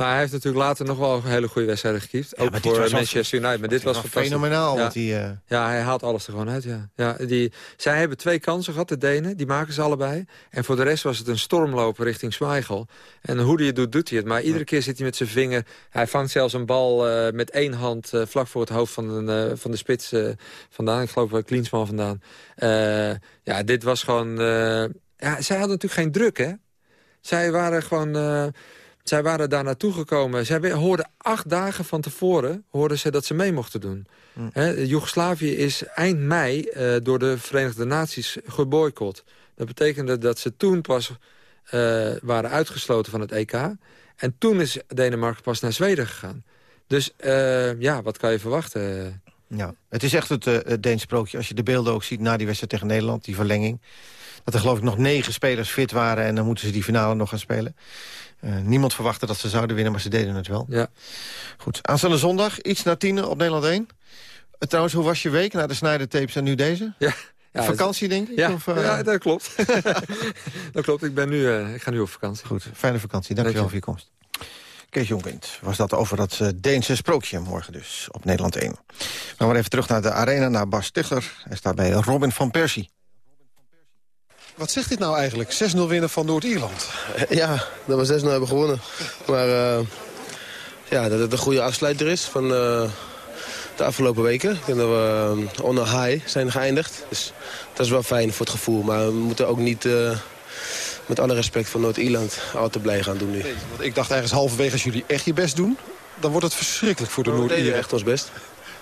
Nou, hij heeft natuurlijk later nog wel een hele goede wedstrijden gekiept. Ja, ook voor Manchester United. Maar dit was fantastisch. Fenomenaal. Ja. Die, uh... ja, hij haalt alles er gewoon uit. Ja. Ja, die, zij hebben twee kansen gehad, de Denen. Die maken ze allebei. En voor de rest was het een stormlopen richting Schmeichel. En hoe hij het doet, doet hij het. Maar iedere keer zit hij met zijn vinger. Hij vangt zelfs een bal uh, met één hand uh, vlak voor het hoofd van, een, van de spits vandaan. Ik geloof Klinsman vandaan. ja, dit was gewoon... ja, zij hadden natuurlijk geen druk, hè. Zij waren gewoon... Zij waren daar naartoe gekomen. Zij hoorden acht dagen van tevoren hoorden ze dat ze mee mochten doen. Mm. He, Joegoslavië is eind mei uh, door de Verenigde Naties geboycott. Dat betekende dat ze toen pas eh, waren uitgesloten van het EK. En toen is Denemarken pas naar Zweden gegaan. Dus eh, ja, wat kan je verwachten? Ja, het is echt het, uh, Deens sprookje. Als je de beelden ook ziet na die wedstrijd tegen Nederland, die verlenging. Dat er geloof ik nog negen spelers fit waren en dan moeten ze die finale nog gaan spelen. Uh, niemand verwachtte dat ze zouden winnen, maar ze deden het wel. Ja. Goed, aanstaande zondag, iets na tien op Nederland 1. Uh, trouwens, hoe was je week na de snijdertapes en nu deze? Ja. Ja, vakantie, denk ik? Ja, of, ja dat klopt. dat klopt, ik, ben nu, ik ga nu op vakantie. Goed, fijne vakantie. Dankjewel voor je komst. Kees Jongwind was dat over dat uh, Deense sprookje morgen dus op Nederland 1. Dan maar even terug naar de arena, naar Bas Stichler. Hij staat bij Robin van Persie. Wat zegt dit nou eigenlijk? 6-0 winnen van Noord-Ierland. Ja, dat we 6-0 hebben gewonnen. Maar uh, ja, dat het een goede afsluiter is van uh, de afgelopen weken. Ik denk dat we uh, on a high zijn geëindigd. Dus dat is wel fijn voor het gevoel. Maar we moeten ook niet met alle respect voor Noord-Ierland al te blij gaan doen nu. Nee, want ik dacht ergens halverwege als jullie echt je best doen... dan wordt het verschrikkelijk voor de Noord-Ierland. echt ons best.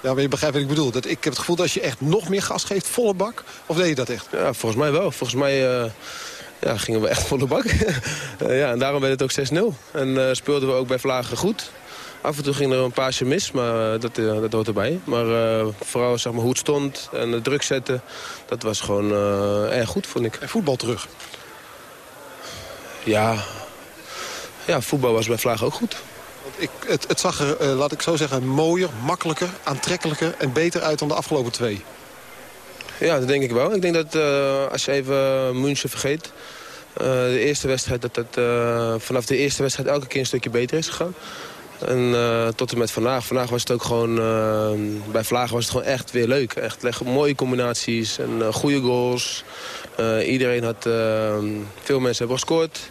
Ja, maar je begrijpt wat ik bedoel. Dat ik heb het gevoel dat als je echt nog meer gas geeft, volle bak. Of deed je dat echt? Ja, volgens mij wel. Volgens mij uh, ja, gingen we echt volle bak. uh, ja, en daarom werd het ook 6-0. En uh, speelden we ook bij Vlagen goed. Af en toe ging er een paasje mis, maar dat, dat hoort erbij. Maar vooral zeg maar, hoe het stond en de druk zetten, dat was gewoon erg goed, vond ik. En voetbal terug? Ja, ja voetbal was bij Vlagen ook goed. Ik, het, het, zag er, uh, laat ik zo zeggen, mooier, makkelijker, aantrekkelijker en beter uit dan de afgelopen twee. Ja, dat denk ik wel. Ik denk dat uh, als je even München vergeet... Uh, de eerste wedstrijd, dat het vanaf de eerste wedstrijd elke keer een stukje beter is gegaan. En tot en met vandaag. Vandaag was het ook gewoon, bij Vlagen was het gewoon echt weer leuk. Echt mooie combinaties en goede goals. iedereen had, veel mensen hebben gescoord.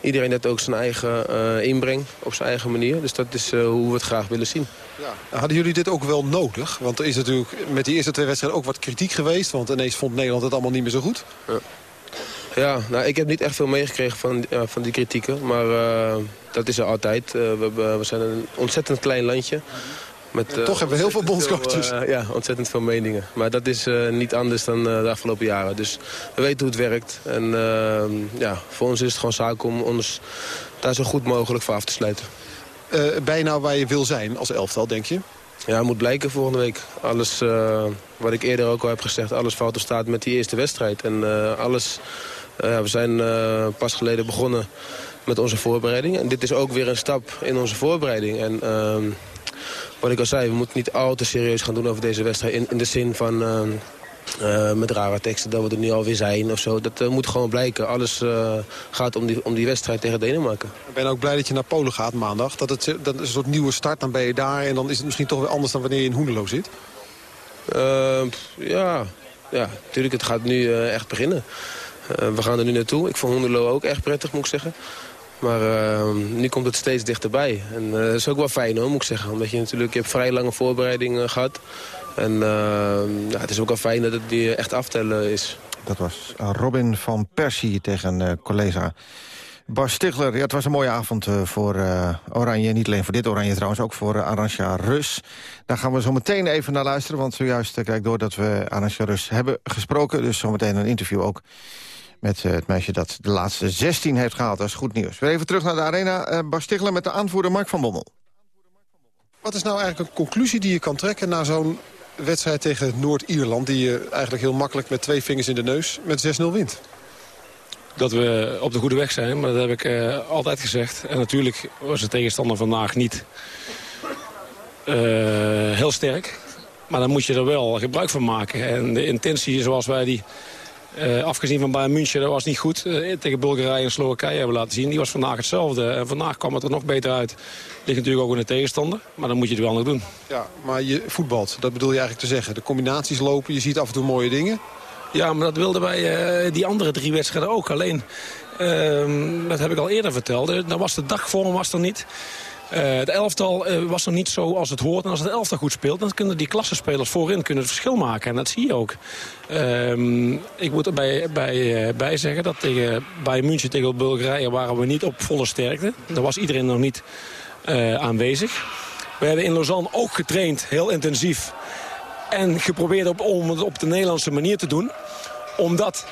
Iedereen heeft ook zijn eigen uh, inbreng op zijn eigen manier. Dus dat is uh, hoe we het graag willen zien. Ja. Hadden jullie dit ook wel nodig? Want er is natuurlijk met die eerste twee wedstrijden ook wat kritiek geweest. Want ineens vond Nederland het allemaal niet meer zo goed. Ja, ja nou, ik heb niet echt veel meegekregen van, uh, van die kritieken. Maar dat is er altijd. we, we zijn een ontzettend klein landje. Met, uh, toch hebben we heel veel bondscoaches. Uh, ja, ontzettend veel meningen. Maar dat is uh, niet anders dan de afgelopen jaren. Dus we weten hoe het werkt. En ja, voor ons is het gewoon zaak om ons daar zo goed mogelijk voor af te sluiten. nou waar je wil zijn als elftal, denk je? Ja, moet blijken volgende week. Alles, wat ik eerder ook al heb gezegd, alles valt of staat met die eerste wedstrijd. En alles, we zijn pas geleden begonnen met onze voorbereiding. En dit is ook weer een stap in onze voorbereiding. En ehm, wat ik al zei, we moeten niet al te serieus gaan doen over deze wedstrijd. In, in de zin van uh, uh, met rare teksten dat we er nu alweer zijn of zo. Dat uh, moet gewoon blijken. Alles gaat om die, om die wedstrijd tegen Denemarken. Ik ben ook blij dat je naar Polen gaat maandag. Dat, het, dat is een soort nieuwe start, dan ben je daar. En dan is het misschien toch weer anders dan wanneer je in Hoenderlo zit. ja, ja, natuurlijk. Het gaat nu echt beginnen. we gaan er nu naartoe. Ik vond Hoenderlo ook echt prettig, moet ik zeggen. Maar uh, nu komt het steeds dichterbij. En uh, dat is ook wel fijn hoor, moet ik zeggen. Omdat je natuurlijk je hebt vrij lange voorbereiding uh, gehad. En ja, het is ook wel fijn dat het die echt aftellen is. Dat was Robin van Persie tegen collega Bas Stigler. Ja, het was een mooie avond voor Oranje. Niet alleen voor dit Oranje trouwens, ook voor Arantja Rus. Daar gaan we zo meteen even naar luisteren. Want zojuist kijk door dat we Arantja Rus hebben gesproken. Dus zometeen een interview ook met het meisje dat de laatste 16 heeft gehaald. Dat is goed nieuws. Weer even terug naar de arena. Uh, Bas Stigler met de aanvoerder Mark van Bommel. Wat is nou eigenlijk een conclusie die je kan trekken... na zo'n wedstrijd tegen Noord-Ierland... die je eigenlijk heel makkelijk met twee vingers in de neus met 6-0 wint? Dat we op de goede weg zijn, maar dat heb ik uh, altijd gezegd. En natuurlijk was de tegenstander vandaag niet uh, heel sterk. Maar dan moet je er wel gebruik van maken. En de intentie zoals wij die uh, afgezien van Bayern München, dat was niet goed. Uh, tegen Bulgarije en Slowakije hebben we laten zien. Die was vandaag hetzelfde. En vandaag kwam het er nog beter uit. Ligt natuurlijk ook in de tegenstander. Maar dan moet je het wel nog doen. Ja, maar je voetbalt. Dat bedoel je eigenlijk te zeggen. De combinaties lopen. Je ziet af en toe mooie dingen. Ja, maar dat wilden wij uh, die andere drie wedstrijden ook. Alleen, ehm, dat heb ik al eerder verteld. Dan was de dagvorm was er niet. Uh, het elftal uh, was nog niet zo als het hoort. En als het elftal goed speelt, dan kunnen die klassenspelers voorin kunnen het verschil maken. En dat zie je ook. Uh, ik moet erbij bij, bij zeggen dat tegen, bij München tegen Bulgarije waren we niet op volle sterkte. Daar was iedereen nog niet aanwezig. We hebben in Lausanne ook getraind, heel intensief. En geprobeerd op, om het op de Nederlandse manier te doen. Omdat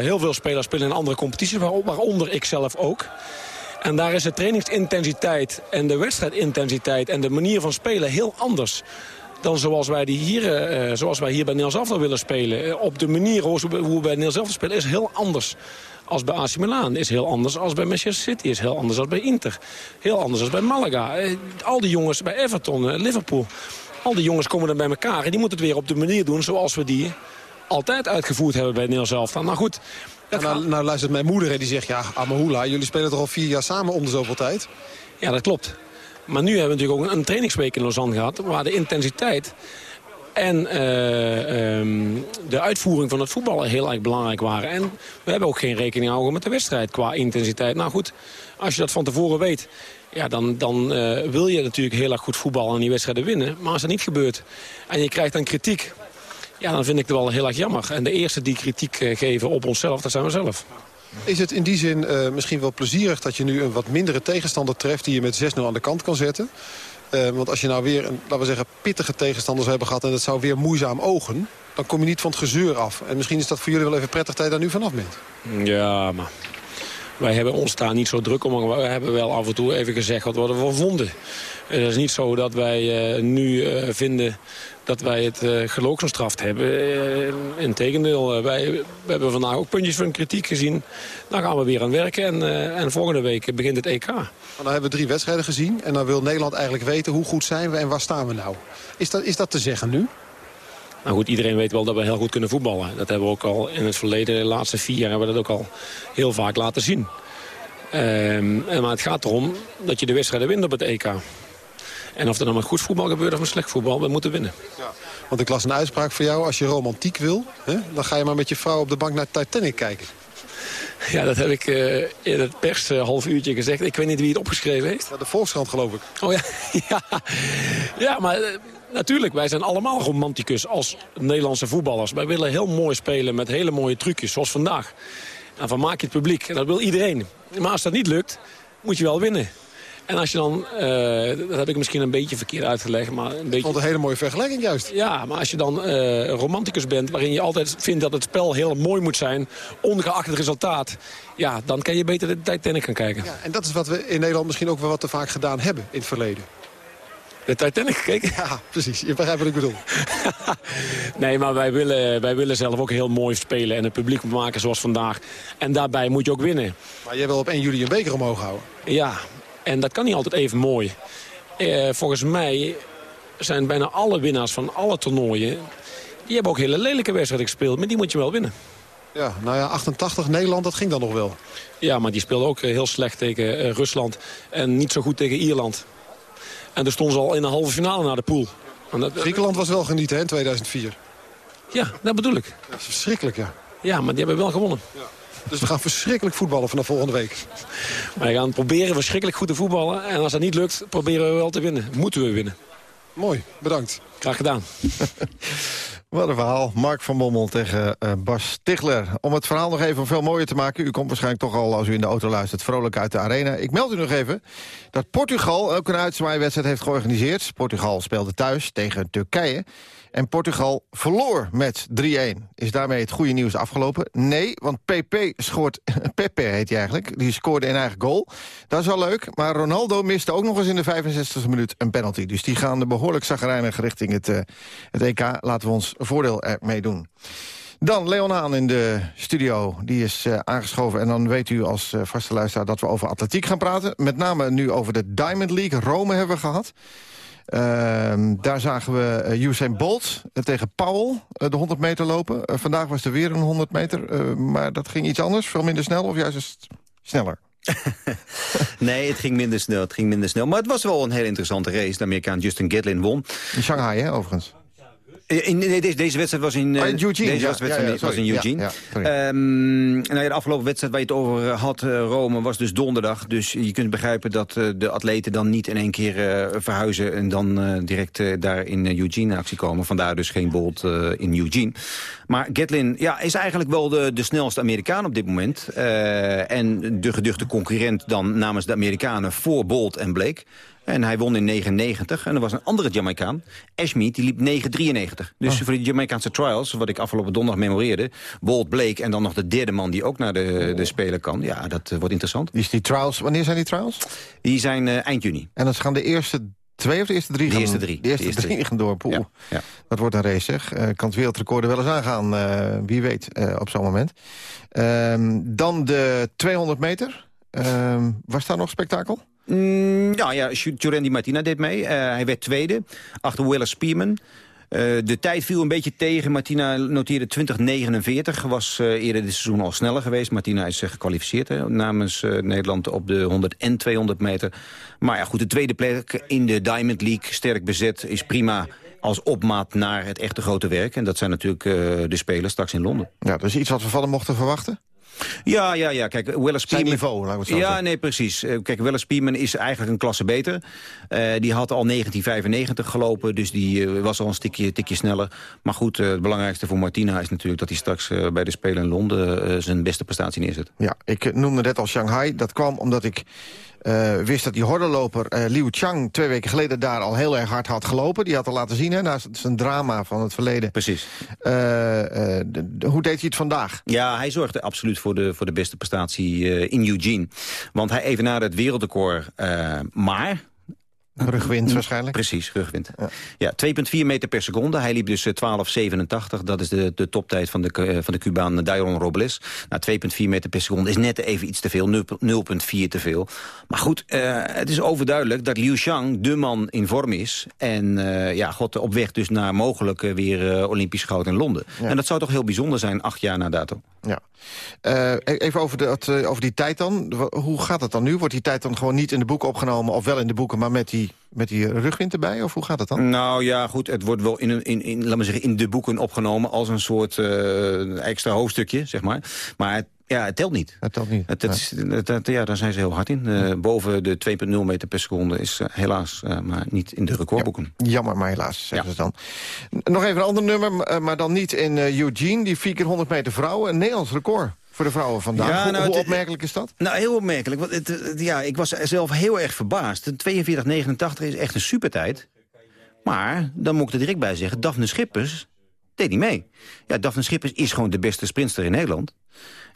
heel veel spelers spelen in andere competities, waaronder ik zelf ook. En daar is de trainingsintensiteit en de wedstrijdintensiteit... en de manier van spelen heel anders dan zoals wij, die hier, uh, zoals wij hier bij Niels Aftel willen spelen. op de manier hoe we bij Niels Aftel spelen is heel anders als bij AC Milan. Is heel anders als bij Manchester City. Is heel anders als bij Inter. Heel anders als bij Malaga. Eh, al die jongens bij Everton, eh, Liverpool. Al die jongens komen dan bij elkaar. En die moeten het weer op de manier doen zoals we die altijd uitgevoerd hebben bij Nederlands elftal. Nou goed. Nou, nou luistert mijn moeder en die zegt... ja, Amahula, jullie spelen toch al vier jaar samen om de zoveel tijd? Ja, dat klopt. Maar nu hebben we natuurlijk ook een trainingsweek in Lausanne gehad... waar de intensiteit en uh, um, de uitvoering van het voetballen heel erg belangrijk waren. En we hebben ook geen rekening gehouden met de wedstrijd qua intensiteit. Nou goed, als je dat van tevoren weet... Ja, dan, dan uh, wil je natuurlijk heel erg goed voetballen en die wedstrijden winnen. Maar als dat niet gebeurt en je krijgt dan kritiek... Ja, dan vind ik het wel heel erg jammer. En de eerste die kritiek uh, geven op onszelf, dat zijn we zelf. Is het in die zin uh, misschien wel plezierig dat je nu een wat mindere tegenstander treft... die je met 6-0 aan de kant kan zetten? Uh, want als je nou weer een, laten we zeggen, pittige tegenstanders hebben gehad... en het zou weer moeizaam ogen, dan kom je niet van het gezeur af. En misschien is dat voor jullie wel even prettig dat je daar nu vanaf bent. Ja, maar wij hebben ons daar niet zo druk om. We hebben wel af en toe even gezegd wat we ervan vonden. Het is niet zo dat wij uh, nu uh, vinden dat wij het uh, hebben. Uh, Integendeel, wij we hebben vandaag ook puntjes van kritiek gezien. Dan gaan we weer aan werken en, uh, en volgende week begint het EK. Dan hebben we drie wedstrijden gezien en dan wil Nederland eigenlijk weten hoe goed zijn we en waar staan we nou. Is dat, is dat te zeggen nu? Nou goed, iedereen weet wel dat we heel goed kunnen voetballen. Dat hebben we ook al in het verleden, de laatste vier jaar, hebben we dat ook al heel vaak laten zien. Um, maar het gaat erom dat je de wedstrijden wint op het EK. En of er dan met goed voetbal gebeurt of met slecht voetbal, we moeten winnen. Ja, want ik las een uitspraak voor jou. Als je romantiek wil, hè, dan ga je maar met je vrouw op de bank naar Titanic kijken. Ja, dat heb ik uh, in het pers uh, half uurtje gezegd. Ik weet niet wie het opgeschreven heeft. De Volkskrant geloof ik. Oh ja, ja. ja maar uh, natuurlijk, wij zijn allemaal romanticus als Nederlandse voetballers. Wij willen heel mooi spelen met hele mooie trucjes, zoals vandaag. En van maak je het publiek. En dat wil iedereen. Maar als dat niet lukt, moet je wel winnen. En als je dan, uh, dat heb ik misschien een beetje verkeerd uitgelegd, maar een beetje... Ik vond een hele mooie vergelijking juist. Ja, maar als je dan uh, romanticus bent, waarin je altijd vindt dat het spel heel mooi moet zijn, ongeacht het resultaat, ja, dan kan je beter de Titanic gaan kijken. Ja, en dat is wat we in Nederland misschien ook wel wat te vaak gedaan hebben in het verleden. De Titanic gekeken? Ja, precies. Je begrijpt wat ik bedoel. nee, maar wij willen, wij willen zelf ook heel mooi spelen en het publiek maken zoals vandaag. En daarbij moet je ook winnen. Maar jij wil op 1 juli een beker omhoog houden. Ja, en dat kan niet altijd even mooi. Eh, volgens mij zijn bijna alle winnaars van alle toernooien... die hebben ook hele lelijke wedstrijden gespeeld. Maar die moet je wel winnen. Ja, nou ja, 88 Nederland, dat ging dan nog wel. Ja, maar die speelde ook heel slecht tegen uh, Rusland. En niet zo goed tegen Ierland. En daar stonden ze al in de halve finale naar de pool. Dat, Griekenland was wel genieten hè, in 2004. Ja, dat bedoel ik. Dat is verschrikkelijk, ja. Ja, maar die hebben wel gewonnen. Ja. Dus we gaan verschrikkelijk voetballen vanaf volgende week. Wij gaan proberen verschrikkelijk goed te voetballen. En als dat niet lukt, proberen we wel te winnen. Moeten we winnen. Mooi, bedankt. Graag gedaan. Wat een verhaal. Mark van Bommel tegen uh, Bas Stigler. Om het verhaal nog even veel mooier te maken... u komt waarschijnlijk toch al, als u in de auto luistert, vrolijk uit de arena. Ik meld u nog even dat Portugal ook een uitzwaaiwedstrijd heeft georganiseerd. Portugal speelde thuis tegen Turkije. En Portugal verloor met 3-1. Is daarmee het goede nieuws afgelopen? Nee, want PP scoort... Pepe heet hij eigenlijk. Die scoorde een eigen goal. Dat is wel leuk. Maar Ronaldo miste ook nog eens in de 65e minuut een penalty. Dus die gaan behoorlijk zagrijnig richting het, uh, het EK. Laten we ons voordeel ermee doen. Dan Leon Haan in de studio, die is uh, aangeschoven. En dan weet u als uh, vaste luisteraar dat we over atletiek gaan praten. Met name nu over de Diamond League. Rome hebben we gehad. Uh, daar zagen we uh, Usain Bolt uh, tegen Powell de 100 meter lopen. vandaag was er weer een 100 meter, maar dat ging iets anders. Veel minder snel of juist sneller? nee, het ging, minder snel, het ging minder snel. Maar het was wel een heel interessante race. De Amerikaan Justin Gatlin won. In Shanghai, hè, overigens. In, nee, deze, deze, wedstrijd was in, uh, oh, in Eugene. Deze ja, wedstrijd ja, ja, was in Eugene. um, nou de afgelopen wedstrijd waar je het over had, uh, Rome, was dus donderdag. Dus je kunt begrijpen dat uh, de atleten dan niet in één keer verhuizen... en dan direct daar in Eugene actie komen. Vandaar dus geen Bolt in Eugene. Maar Gatlin ja, is eigenlijk wel de, de snelste Amerikaan op dit moment. en de geduchte concurrent dan namens de Amerikanen voor Bolt en Blake. En hij won in 99. En er was een andere Jamaicaan, Ashmead, die liep 9,93. Dus voor de Jamaicaanse trials, wat ik afgelopen donderdag memoreerde... Walt Blake en dan nog de derde man die ook naar de, de Spelen kan. Ja, dat eh, wordt interessant. Die, die trials, wanneer zijn die trials? Die zijn eh, eind juni. En dan gaan de eerste twee of de eerste drie De eerste drie. De eerste, De eerste drie gaan door. Poeh. Ja, ja. Dat wordt een race, zeg. Eh, kan het wereldrecord er wel eens aangaan, wie weet, op zo'n moment. Ehm, dan de 200 meter. Ehm, was daar nog spektakel? Mm, ja, Jurendi Martina deed mee. Eh, hij werd tweede, achter Willa Spearman. Eh, de tijd viel een beetje tegen. Martina noteerde 2049. Was eh, eerder dit seizoen al sneller geweest. Martina is uh, gekwalificeerd namens Nederland op de 100 en 200 meter. Maar ja, goed, de tweede plek in de Diamond League, sterk bezet, is prima als opmaat naar het echte grote werk. En dat zijn natuurlijk de spelers straks in Londen. Ja, dus iets wat we van hem mochten verwachten? Ja, ja, ja. Kijk, Willa Zijn Spearman... niveau, laten we het zo Ja, zeggen. nee, precies. Eh, Kijk, Willa Spearman is eigenlijk een klasse beter. Eh, die had al 1995 gelopen, dus die eh, was al een stukje, tikje sneller. Maar goed, het belangrijkste voor Martina is natuurlijk... dat hij straks bij de Spelen in Londen zijn beste prestatie neerzet. Ja, ik noemde net al Shanghai. Dat kwam omdat ik eh, wist dat die hordenloper eh, Liu Chang... twee weken geleden daar al heel erg hard had gelopen. Die had al laten zien, hè, naast zijn drama van het verleden. Precies. Eh, de- de- hoe deed hij het vandaag? Ja, hij zorgde absoluut voor de, voor de beste prestatie in Eugene. Want hij evenaarde het wereldrecord, maar... Rugwind waarschijnlijk. Precies, rugwind. Ja, 2,4 meter per seconde. Hij liep dus eh, 12,87. Dat is de, de toptijd van de, eh, van de Cubaan Dairon Robles. Nou, 2,4 meter per seconde is net even iets te veel. 0,4 te veel. Maar goed, eh, het is overduidelijk dat Liu Xiang de man in vorm is. En eh, ja, god, op weg dus naar mogelijk eh, weer eh, Olympisch goud in Londen. Ja. En dat zou toch heel bijzonder zijn, acht jaar na dato. Ja. Eh, even over, de, eh, over die tijd dan. Hoe gaat het dan nu? Wordt die tijd dan gewoon niet in de boeken opgenomen... of wel in de boeken, maar met die, met die rugwind erbij? Of hoe gaat het dan? Nou ja, goed, het wordt wel in, een- in, in, laat maar zeggen, in de boeken opgenomen... als een soort eh, extra hoofdstukje, zeg maar. Maar het, ja, het telt niet. Het telt niet. Het, het, is- het- het- ja, daar zijn ze heel hard in. Eh, boven de 2,0 meter per seconde is eh, helaas maar niet in de recordboeken. Jammer, maar helaas, zeggen ze dan. Nog even een ander nummer, maar dan niet in Eugene. Die 4 keer 100 meter vrouwen. Een Nederlands record voor de vrouwen vandaag. Ja, hoe nou, hoe opmerkelijk is dat? Nou, heel opmerkelijk. Want het, het- ja, ik was zelf heel erg verbaasd. Een 42,89 is echt een supertijd. Maar, dan moet ik er direct bij zeggen... Daphne Schippers deed niet mee. Ja, Daphne Schippers is gewoon de beste sprinster in Nederland.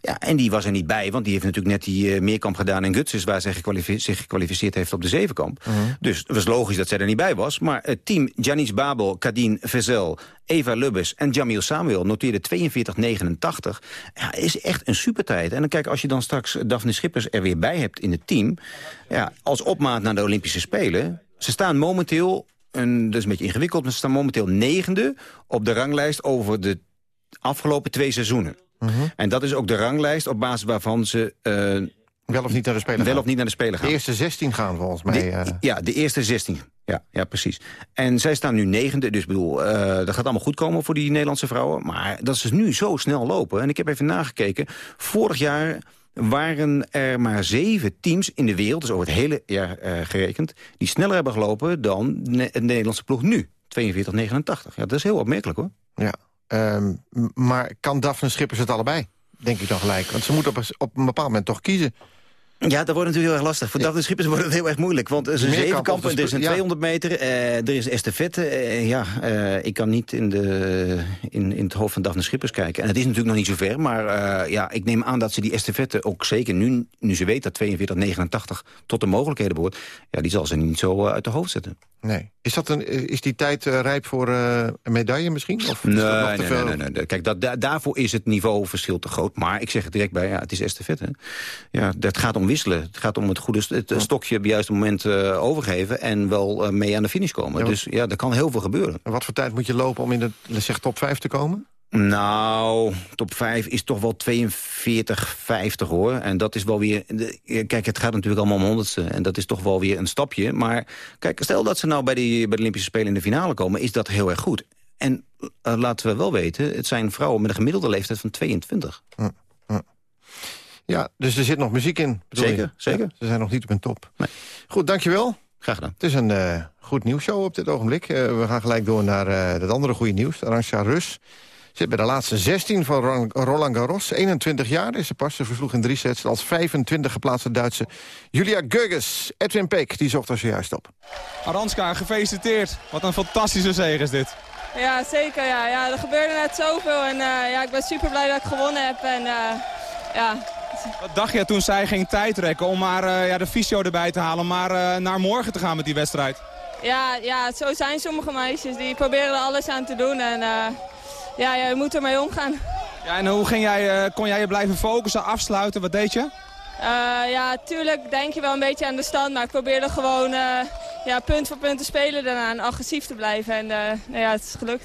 Ja, en die was er niet bij, want die heeft natuurlijk net die eh, meerkamp gedaan in Gutses... waar zij zich gekwalificeerd heeft op de zevenkamp. Dus het was logisch dat zij er niet bij was. Maar het team Janice Babel, Kadien Vezel, Eva Lubbes en Jamil Samuel... noteerde 42,89. Ja, is echt een supertijd. En dan kijk, als je dan straks Daphne Schippers er weer bij hebt in het team... Ja, als opmaat naar de Olympische Spelen... ze staan momenteel, en dat is een beetje ingewikkeld... maar ze staan momenteel negende op de ranglijst over de afgelopen twee seizoenen. En dat is ook de ranglijst op basis waarvan ze... eh, wel of niet naar de Spelen Wel gaan. of niet naar de Spelen gaan. De eerste 16 gaan volgens mij. De- eh. ja, de eerste 16. Ja, ja, precies. En zij staan nu negende, dus ik bedoel, eh, dat gaat allemaal goed komen voor die Nederlandse vrouwen. Maar dat ze nu zo snel lopen. En ik heb even nagekeken. Vorig jaar waren er maar zeven teams in de wereld, dus over het hele jaar gerekend, die sneller hebben gelopen dan het Nederlandse ploeg nu. 42,89. Ja, dat is heel opmerkelijk hoor. Ja, ehm, maar kan Daphne Schippers het allebei? Denk ik dan gelijk. Want ze moet op, op een bepaald moment toch kiezen. Ja, dat wordt natuurlijk heel erg lastig. Voor Daphne Schippers wordt het heel erg moeilijk. Want er is een zevenkamp, de er is een sp- ja. 200 meter, eh, er is estafette. eh, ja, eh, ik kan niet in, de, in, in het hoofd van Daphne Schippers kijken. En het is natuurlijk nog niet zo ver. Maar eh, ja, ik neem aan dat ze die estafette ook zeker nu, nu ze weet dat 42,89 tot de mogelijkheden behoort. Ja, die zal ze niet zo eh, uit de hoofd zetten. Nee. Is, dat een, is die tijd eh, rijp voor eh, een medaille misschien? Of Nee, nee, nee, nee, nee, nee. Kijk, dat, da- daarvoor is het niveauverschil te groot. Maar ik zeg het direct bij, ja, het is estafette. Ja, dat gaat om wisselen. Het gaat om het goede st- het stokje op het juiste moment eh, overgeven... en wel eh, mee aan de finish komen. Ja, dus ja, er kan heel veel gebeuren. En wat voor tijd moet je lopen om in de zeg, top 5 te komen? Nou, top 5 is toch wel 42, 50 hoor. En dat is wel weer... Kijk, het gaat natuurlijk allemaal om honderdste. En dat is toch wel weer een stapje. Maar kijk, stel dat ze nou bij, die, bij de Olympische Spelen in de finale komen... is dat heel erg goed. En eh, laten we wel weten, het zijn vrouwen met een gemiddelde leeftijd van 22. Ja, dus er zit nog muziek in. je? Zeker, zeker. Ja, ze zijn nog niet op hun top. Goed, dankjewel. Graag gedaan. Het is een eh, goed nieuwsshow op dit ogenblik. Eh, we gaan gelijk door naar eh het andere goede nieuws. Arantxa Rus Zit bij de laatste 16 van Roland Garros. 21 jaar is ze pas. Ze versloeg in drie sets als 25 geplaatste Duitse Julia Gurges. Edwin Peek, die zocht er zojuist op. Aranska, gefeliciteerd. Wat een fantastische zege is dit. Ja, zeker. Ja. Ja, er gebeurde net zoveel en eh, ja, ik ben super blij dat ik gewonnen heb. En, eh, ja. Wat dacht je toen zij ging tijdrekken om maar eh, ja, de fysio erbij te halen... maar eh, naar morgen te gaan met die wedstrijd? Ja, ja, zo zijn sommige meisjes. Die proberen er alles aan te doen en eh, ja, je moet ermee omgaan. Ja, en hoe ging jij, kon jij je blijven focussen, afsluiten? Wat deed je? Ja, tuurlijk denk je wel een beetje aan de stand, maar ik probeerde gewoon ja, punt voor punt te spelen daarna en agressief te blijven. En nou ja, het is gelukt.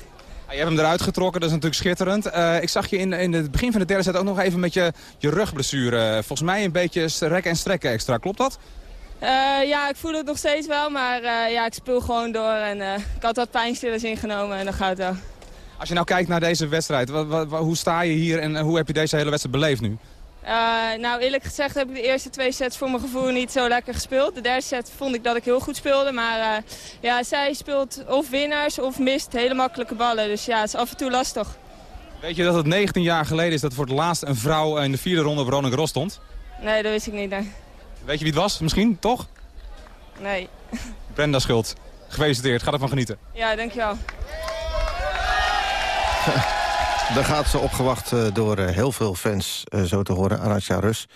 Je hebt hem eruit getrokken, dat is natuurlijk schitterend. Eh, ik zag je in, in het begin van de derde set ook nog even met je, je rugblessure. Volgens mij een beetje rekken en strekken extra, klopt dat? Eh, ja, ik voel het nog steeds wel, maar eh, ja, ik speel gewoon door en ik had wat pijnstillers ingenomen en dat gaat wel. Als je nou kijkt naar deze wedstrijd, wat, wat, wat- hoe sta je hier en hoe heb je deze hele wedstrijd beleefd nu? Eh, nou, eerlijk gezegd heb ik de eerste twee sets voor mijn gevoel niet zo lekker gespeeld. De derde set vond ik dat ik heel goed speelde. Maar eh, ja, zij speelt of winnaars of mist hele makkelijke ballen. Dus ja, het is af en toe lastig. Weet je dat het 19 jaar geleden is dat voor het laatst een vrouw in de vierde ronde op Roland Garros stond? Nee, dat wist ik niet. Nee. Weet je wie het was? Misschien, toch? nee. Brenda Schuld. Gefeliciteerd, ga ervan genieten. Ja, dankjewel. Daar gaat ze opgewacht eh, door eh, heel veel fans, eh, zo te horen, Arantja Rus.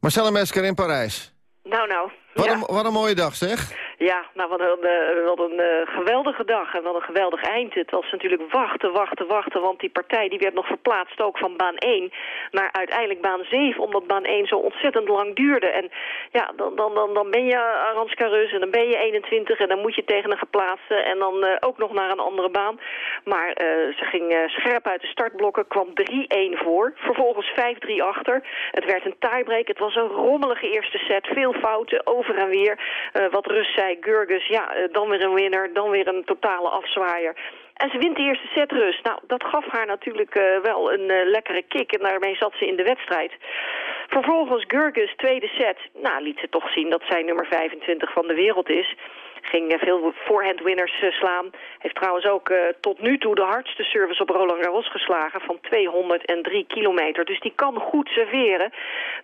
Marcella Mesker in Parijs. Nou, nou. Wat, ja. een, wat een mooie dag, zeg. Ja, nou wat een, eh, wat een eh, geweldige dag en wat een geweldig eind. Het was natuurlijk wachten, wachten, wachten, want die partij die werd nog verplaatst ook van baan 1 naar uiteindelijk baan 7, omdat baan 1 zo ontzettend lang duurde. En ja, dan, dan, dan, dan ben je Aranska Rus en dan ben je 21 en dan moet je tegen een geplaatste en dan eh, ook nog naar een andere baan. Maar ze ging scherp uit de startblokken, kwam 3-1 voor, vervolgens 5-3 achter. Het werd een tiebreak, het was een rommelige eerste set, veel fouten, over en weer. Eh, wat Rus zei, Gurgus, ja, eh, dan weer een winner, dan weer een totale afzwaaier. En ze wint de eerste set rust. Nou, dat gaf haar natuurlijk eh, wel een lekkere kick en daarmee zat ze in de wedstrijd. Vervolgens Gurgus, tweede set, nou, liet ze toch zien dat zij nummer 25 van de wereld is. Ging eh, veel forehand winners eh, slaan. Heeft trouwens ook eh, tot nu toe de hardste service op Roland Garros geslagen van 203 kilometer. Dus die kan goed serveren.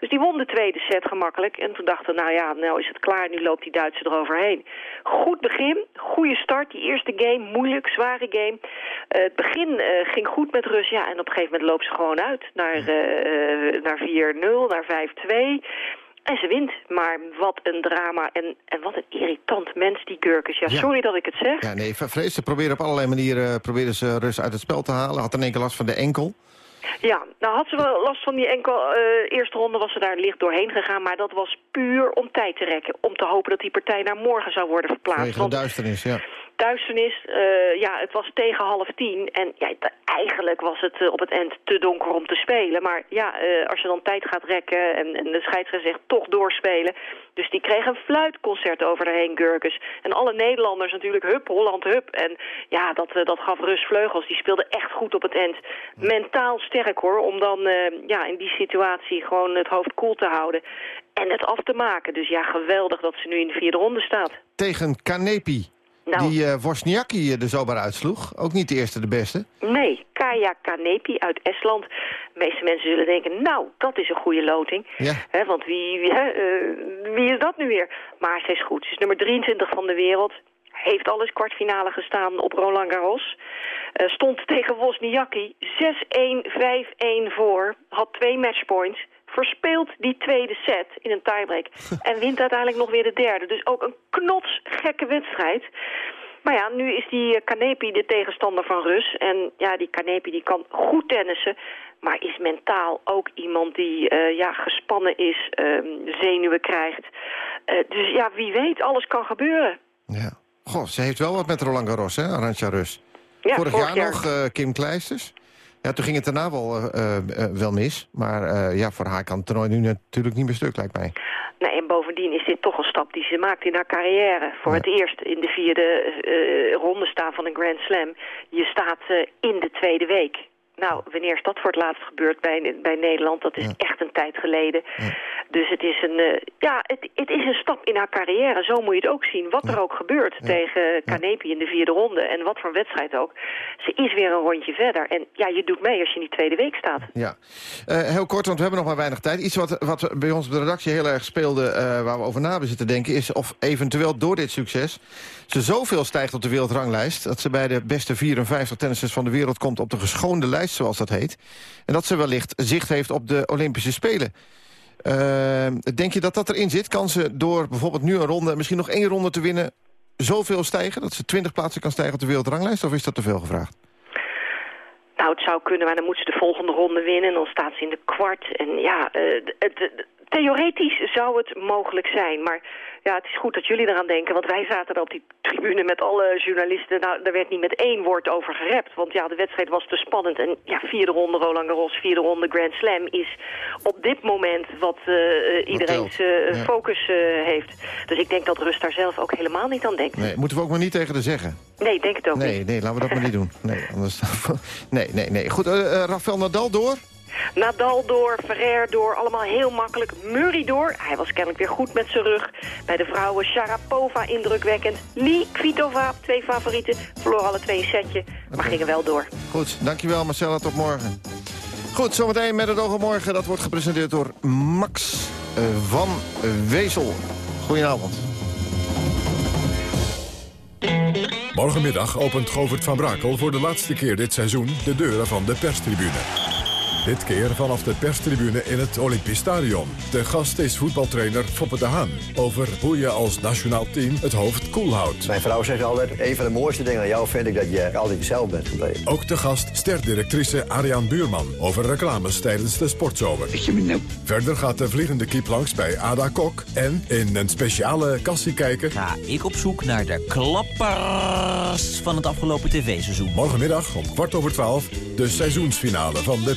Dus die won de tweede set gemakkelijk. En toen dachten we, nou ja, nou is het klaar. Nu loopt die Duitse eroverheen. Goed begin, goede start. Die eerste game, moeilijk, zware game. Het begin ging goed met Rus. Ja, en op een gegeven moment loopt ze gewoon uit. Naar, naar 4-0, naar 5-2. En ze wint. Maar wat een drama en, en wat een irritant mens, die Gurkes. Ja, Ja. sorry dat ik het zeg. Ja, nee, vrees. Ze proberen op allerlei manieren eh, proberen ze Rus uit het spel te halen. Had in één keer last van de enkel. Ja, nou had ze wel last van die enkel. eh, eerste ronde was ze daar licht doorheen gegaan. Maar dat was puur om tijd te rekken. Om te hopen dat die partij naar morgen zou worden verplaatst. Vanwege de duisternis, ja. Duisternis, eh, ja, het was tegen half tien. En ja, eigenlijk was het eh, op het eind te donker om te spelen. Maar ja, eh, als je dan tijd gaat rekken en, en de scheidsrechter zegt toch doorspelen. Dus die kreeg een fluitconcert over haar heen, Gurkes. En alle Nederlanders natuurlijk, hup, Holland, hup. En ja, dat, dat gaf Rus vleugels. Die speelde echt goed op het eind. Mentaal sterk hoor, om dan ja, in die situatie gewoon het hoofd koel te houden. En het af te maken. Dus ja, geweldig dat ze nu in de vierde ronde staat. Tegen Kanepi. Nou. Die eh Wozniacki er zomaar uitsloeg. Ook niet de eerste de beste. Nee, Kaya Kanepi uit Estland. De meeste mensen zullen denken, nou, dat is een goede loting. Ja. Want wie, wie, eh, wie is dat nu weer? Maar ze is goed. Ze is nummer 23 van de wereld. Heeft alles kwartfinale gestaan op Roland Garros. Eh, stond tegen Wozniacki 6-1, 5-1 voor. Had twee matchpoints. Verspeelt die tweede set in een tiebreak. en wint uiteindelijk nog weer de derde. Dus ook een knotsgekke wedstrijd. Maar ja, nu is die eh, Kanepi de tegenstander van Rus. En ja, die Kanepi die kan goed tennissen. Maar is mentaal ook iemand die eh, ja, gespannen is, ehm, zenuwen krijgt. Eh, dus ja, wie weet, alles kan gebeuren. Ja. Goh, ze heeft wel wat met Roland Garros, hè, Arantja Rus. Ja, vorig, vorig jaar, jaar. nog Kim Kleisters. Ja, toen ging het daarna wel, eh, eh, eh, wel mis. Maar ja, voor haar kan het toernooi nu natuurlijk niet meer stuk, lijkt mij. Nee, en bovendien is dit toch een stap die ze maakt in haar carrière. Voor het eerst in de vierde ronde staan van een Grand Slam. Je staat in de tweede week. Nou, wanneer is dat voor het laatst gebeurd bij, bij Nederland? Dat is echt een tijd geleden. Dus het is een, eh, ja, het, het, is een stap in haar carrière. Zo moet je het ook zien. Wat er ook gebeurt tegen Kanepi in de vierde ronde. En wat voor wedstrijd ook. Ze is weer een rondje verder. En ja, je doet mee als je in die tweede week staat. Ja. Uh, heel kort, want we hebben nog maar weinig tijd. Iets wat, wat bij ons op de redactie heel erg speelde... Uh, waar we over na hebben zitten denken... is of eventueel door dit succes ze zoveel stijgt op de wereldranglijst... dat ze bij de beste 54 tennissers van de wereld komt op de geschoonde lijst, zoals dat heet. En dat ze wellicht zicht heeft op de Olympische Spelen. Uh, denk je dat dat erin zit? Kan ze door bijvoorbeeld nu een ronde, misschien nog één ronde te winnen... zoveel stijgen, dat ze 20 plaatsen kan stijgen op de wereldranglijst? Of is dat te veel gevraagd? Nou, het zou kunnen, maar dan moet ze de volgende ronde winnen... en dan staat ze in de kwart. En ja, uh, het, theoretisch zou het mogelijk zijn, maar ja, het is goed dat jullie eraan denken, want wij zaten er op die tribune met alle journalisten. Nou, er werd niet met één woord over gerept, want ja, de wedstrijd was te spannend. En ja, vierde ronde Roland Garros, vierde ronde Grand Slam is op dit moment wat uh, iedereen's uh, ja. focus uh, heeft. Dus ik denk dat Rust daar zelf ook helemaal niet aan denkt. Nee, moeten we ook maar niet tegen de zeggen. Nee, denk het ook nee, niet. Nee, laten we dat maar niet doen. Nee, anders... nee, nee, nee. Goed, Rafael Nadal door? Nadal door, Ferrer door, allemaal heel makkelijk. Murray door, hij was kennelijk weer goed met zijn rug. Bij de vrouwen Sharapova indrukwekkend. Lee, Kvitova, twee favorieten. Verloren alle twee een setje, maar okay. gingen wel door. Goed, dankjewel Marcella, tot morgen. Goed, zometeen met het oog op morgen. Dat wordt gepresenteerd door Max van Wezel. Goedenavond. Morgenmiddag opent Govert van Brakel voor de laatste keer dit seizoen de deuren van de perstribune. Dit keer vanaf de perstribune in het Olympisch Stadion. De gast is voetbaltrainer Foppe de Haan. Over hoe je als nationaal team het hoofd koel houdt. Mijn vrouw zegt altijd, een van de mooiste dingen aan jou vind ik dat je altijd jezelf bent gebleven. Ook de gast sterdirectrice Ariane Buurman over reclames tijdens de sportzomer. Verder gaat de vliegende kiep langs bij Ada Kok. En in een speciale kassie kijken... ga ik op zoek naar de klappers van het afgelopen tv-seizoen. Morgenmiddag om kwart over twaalf de seizoensfinale van de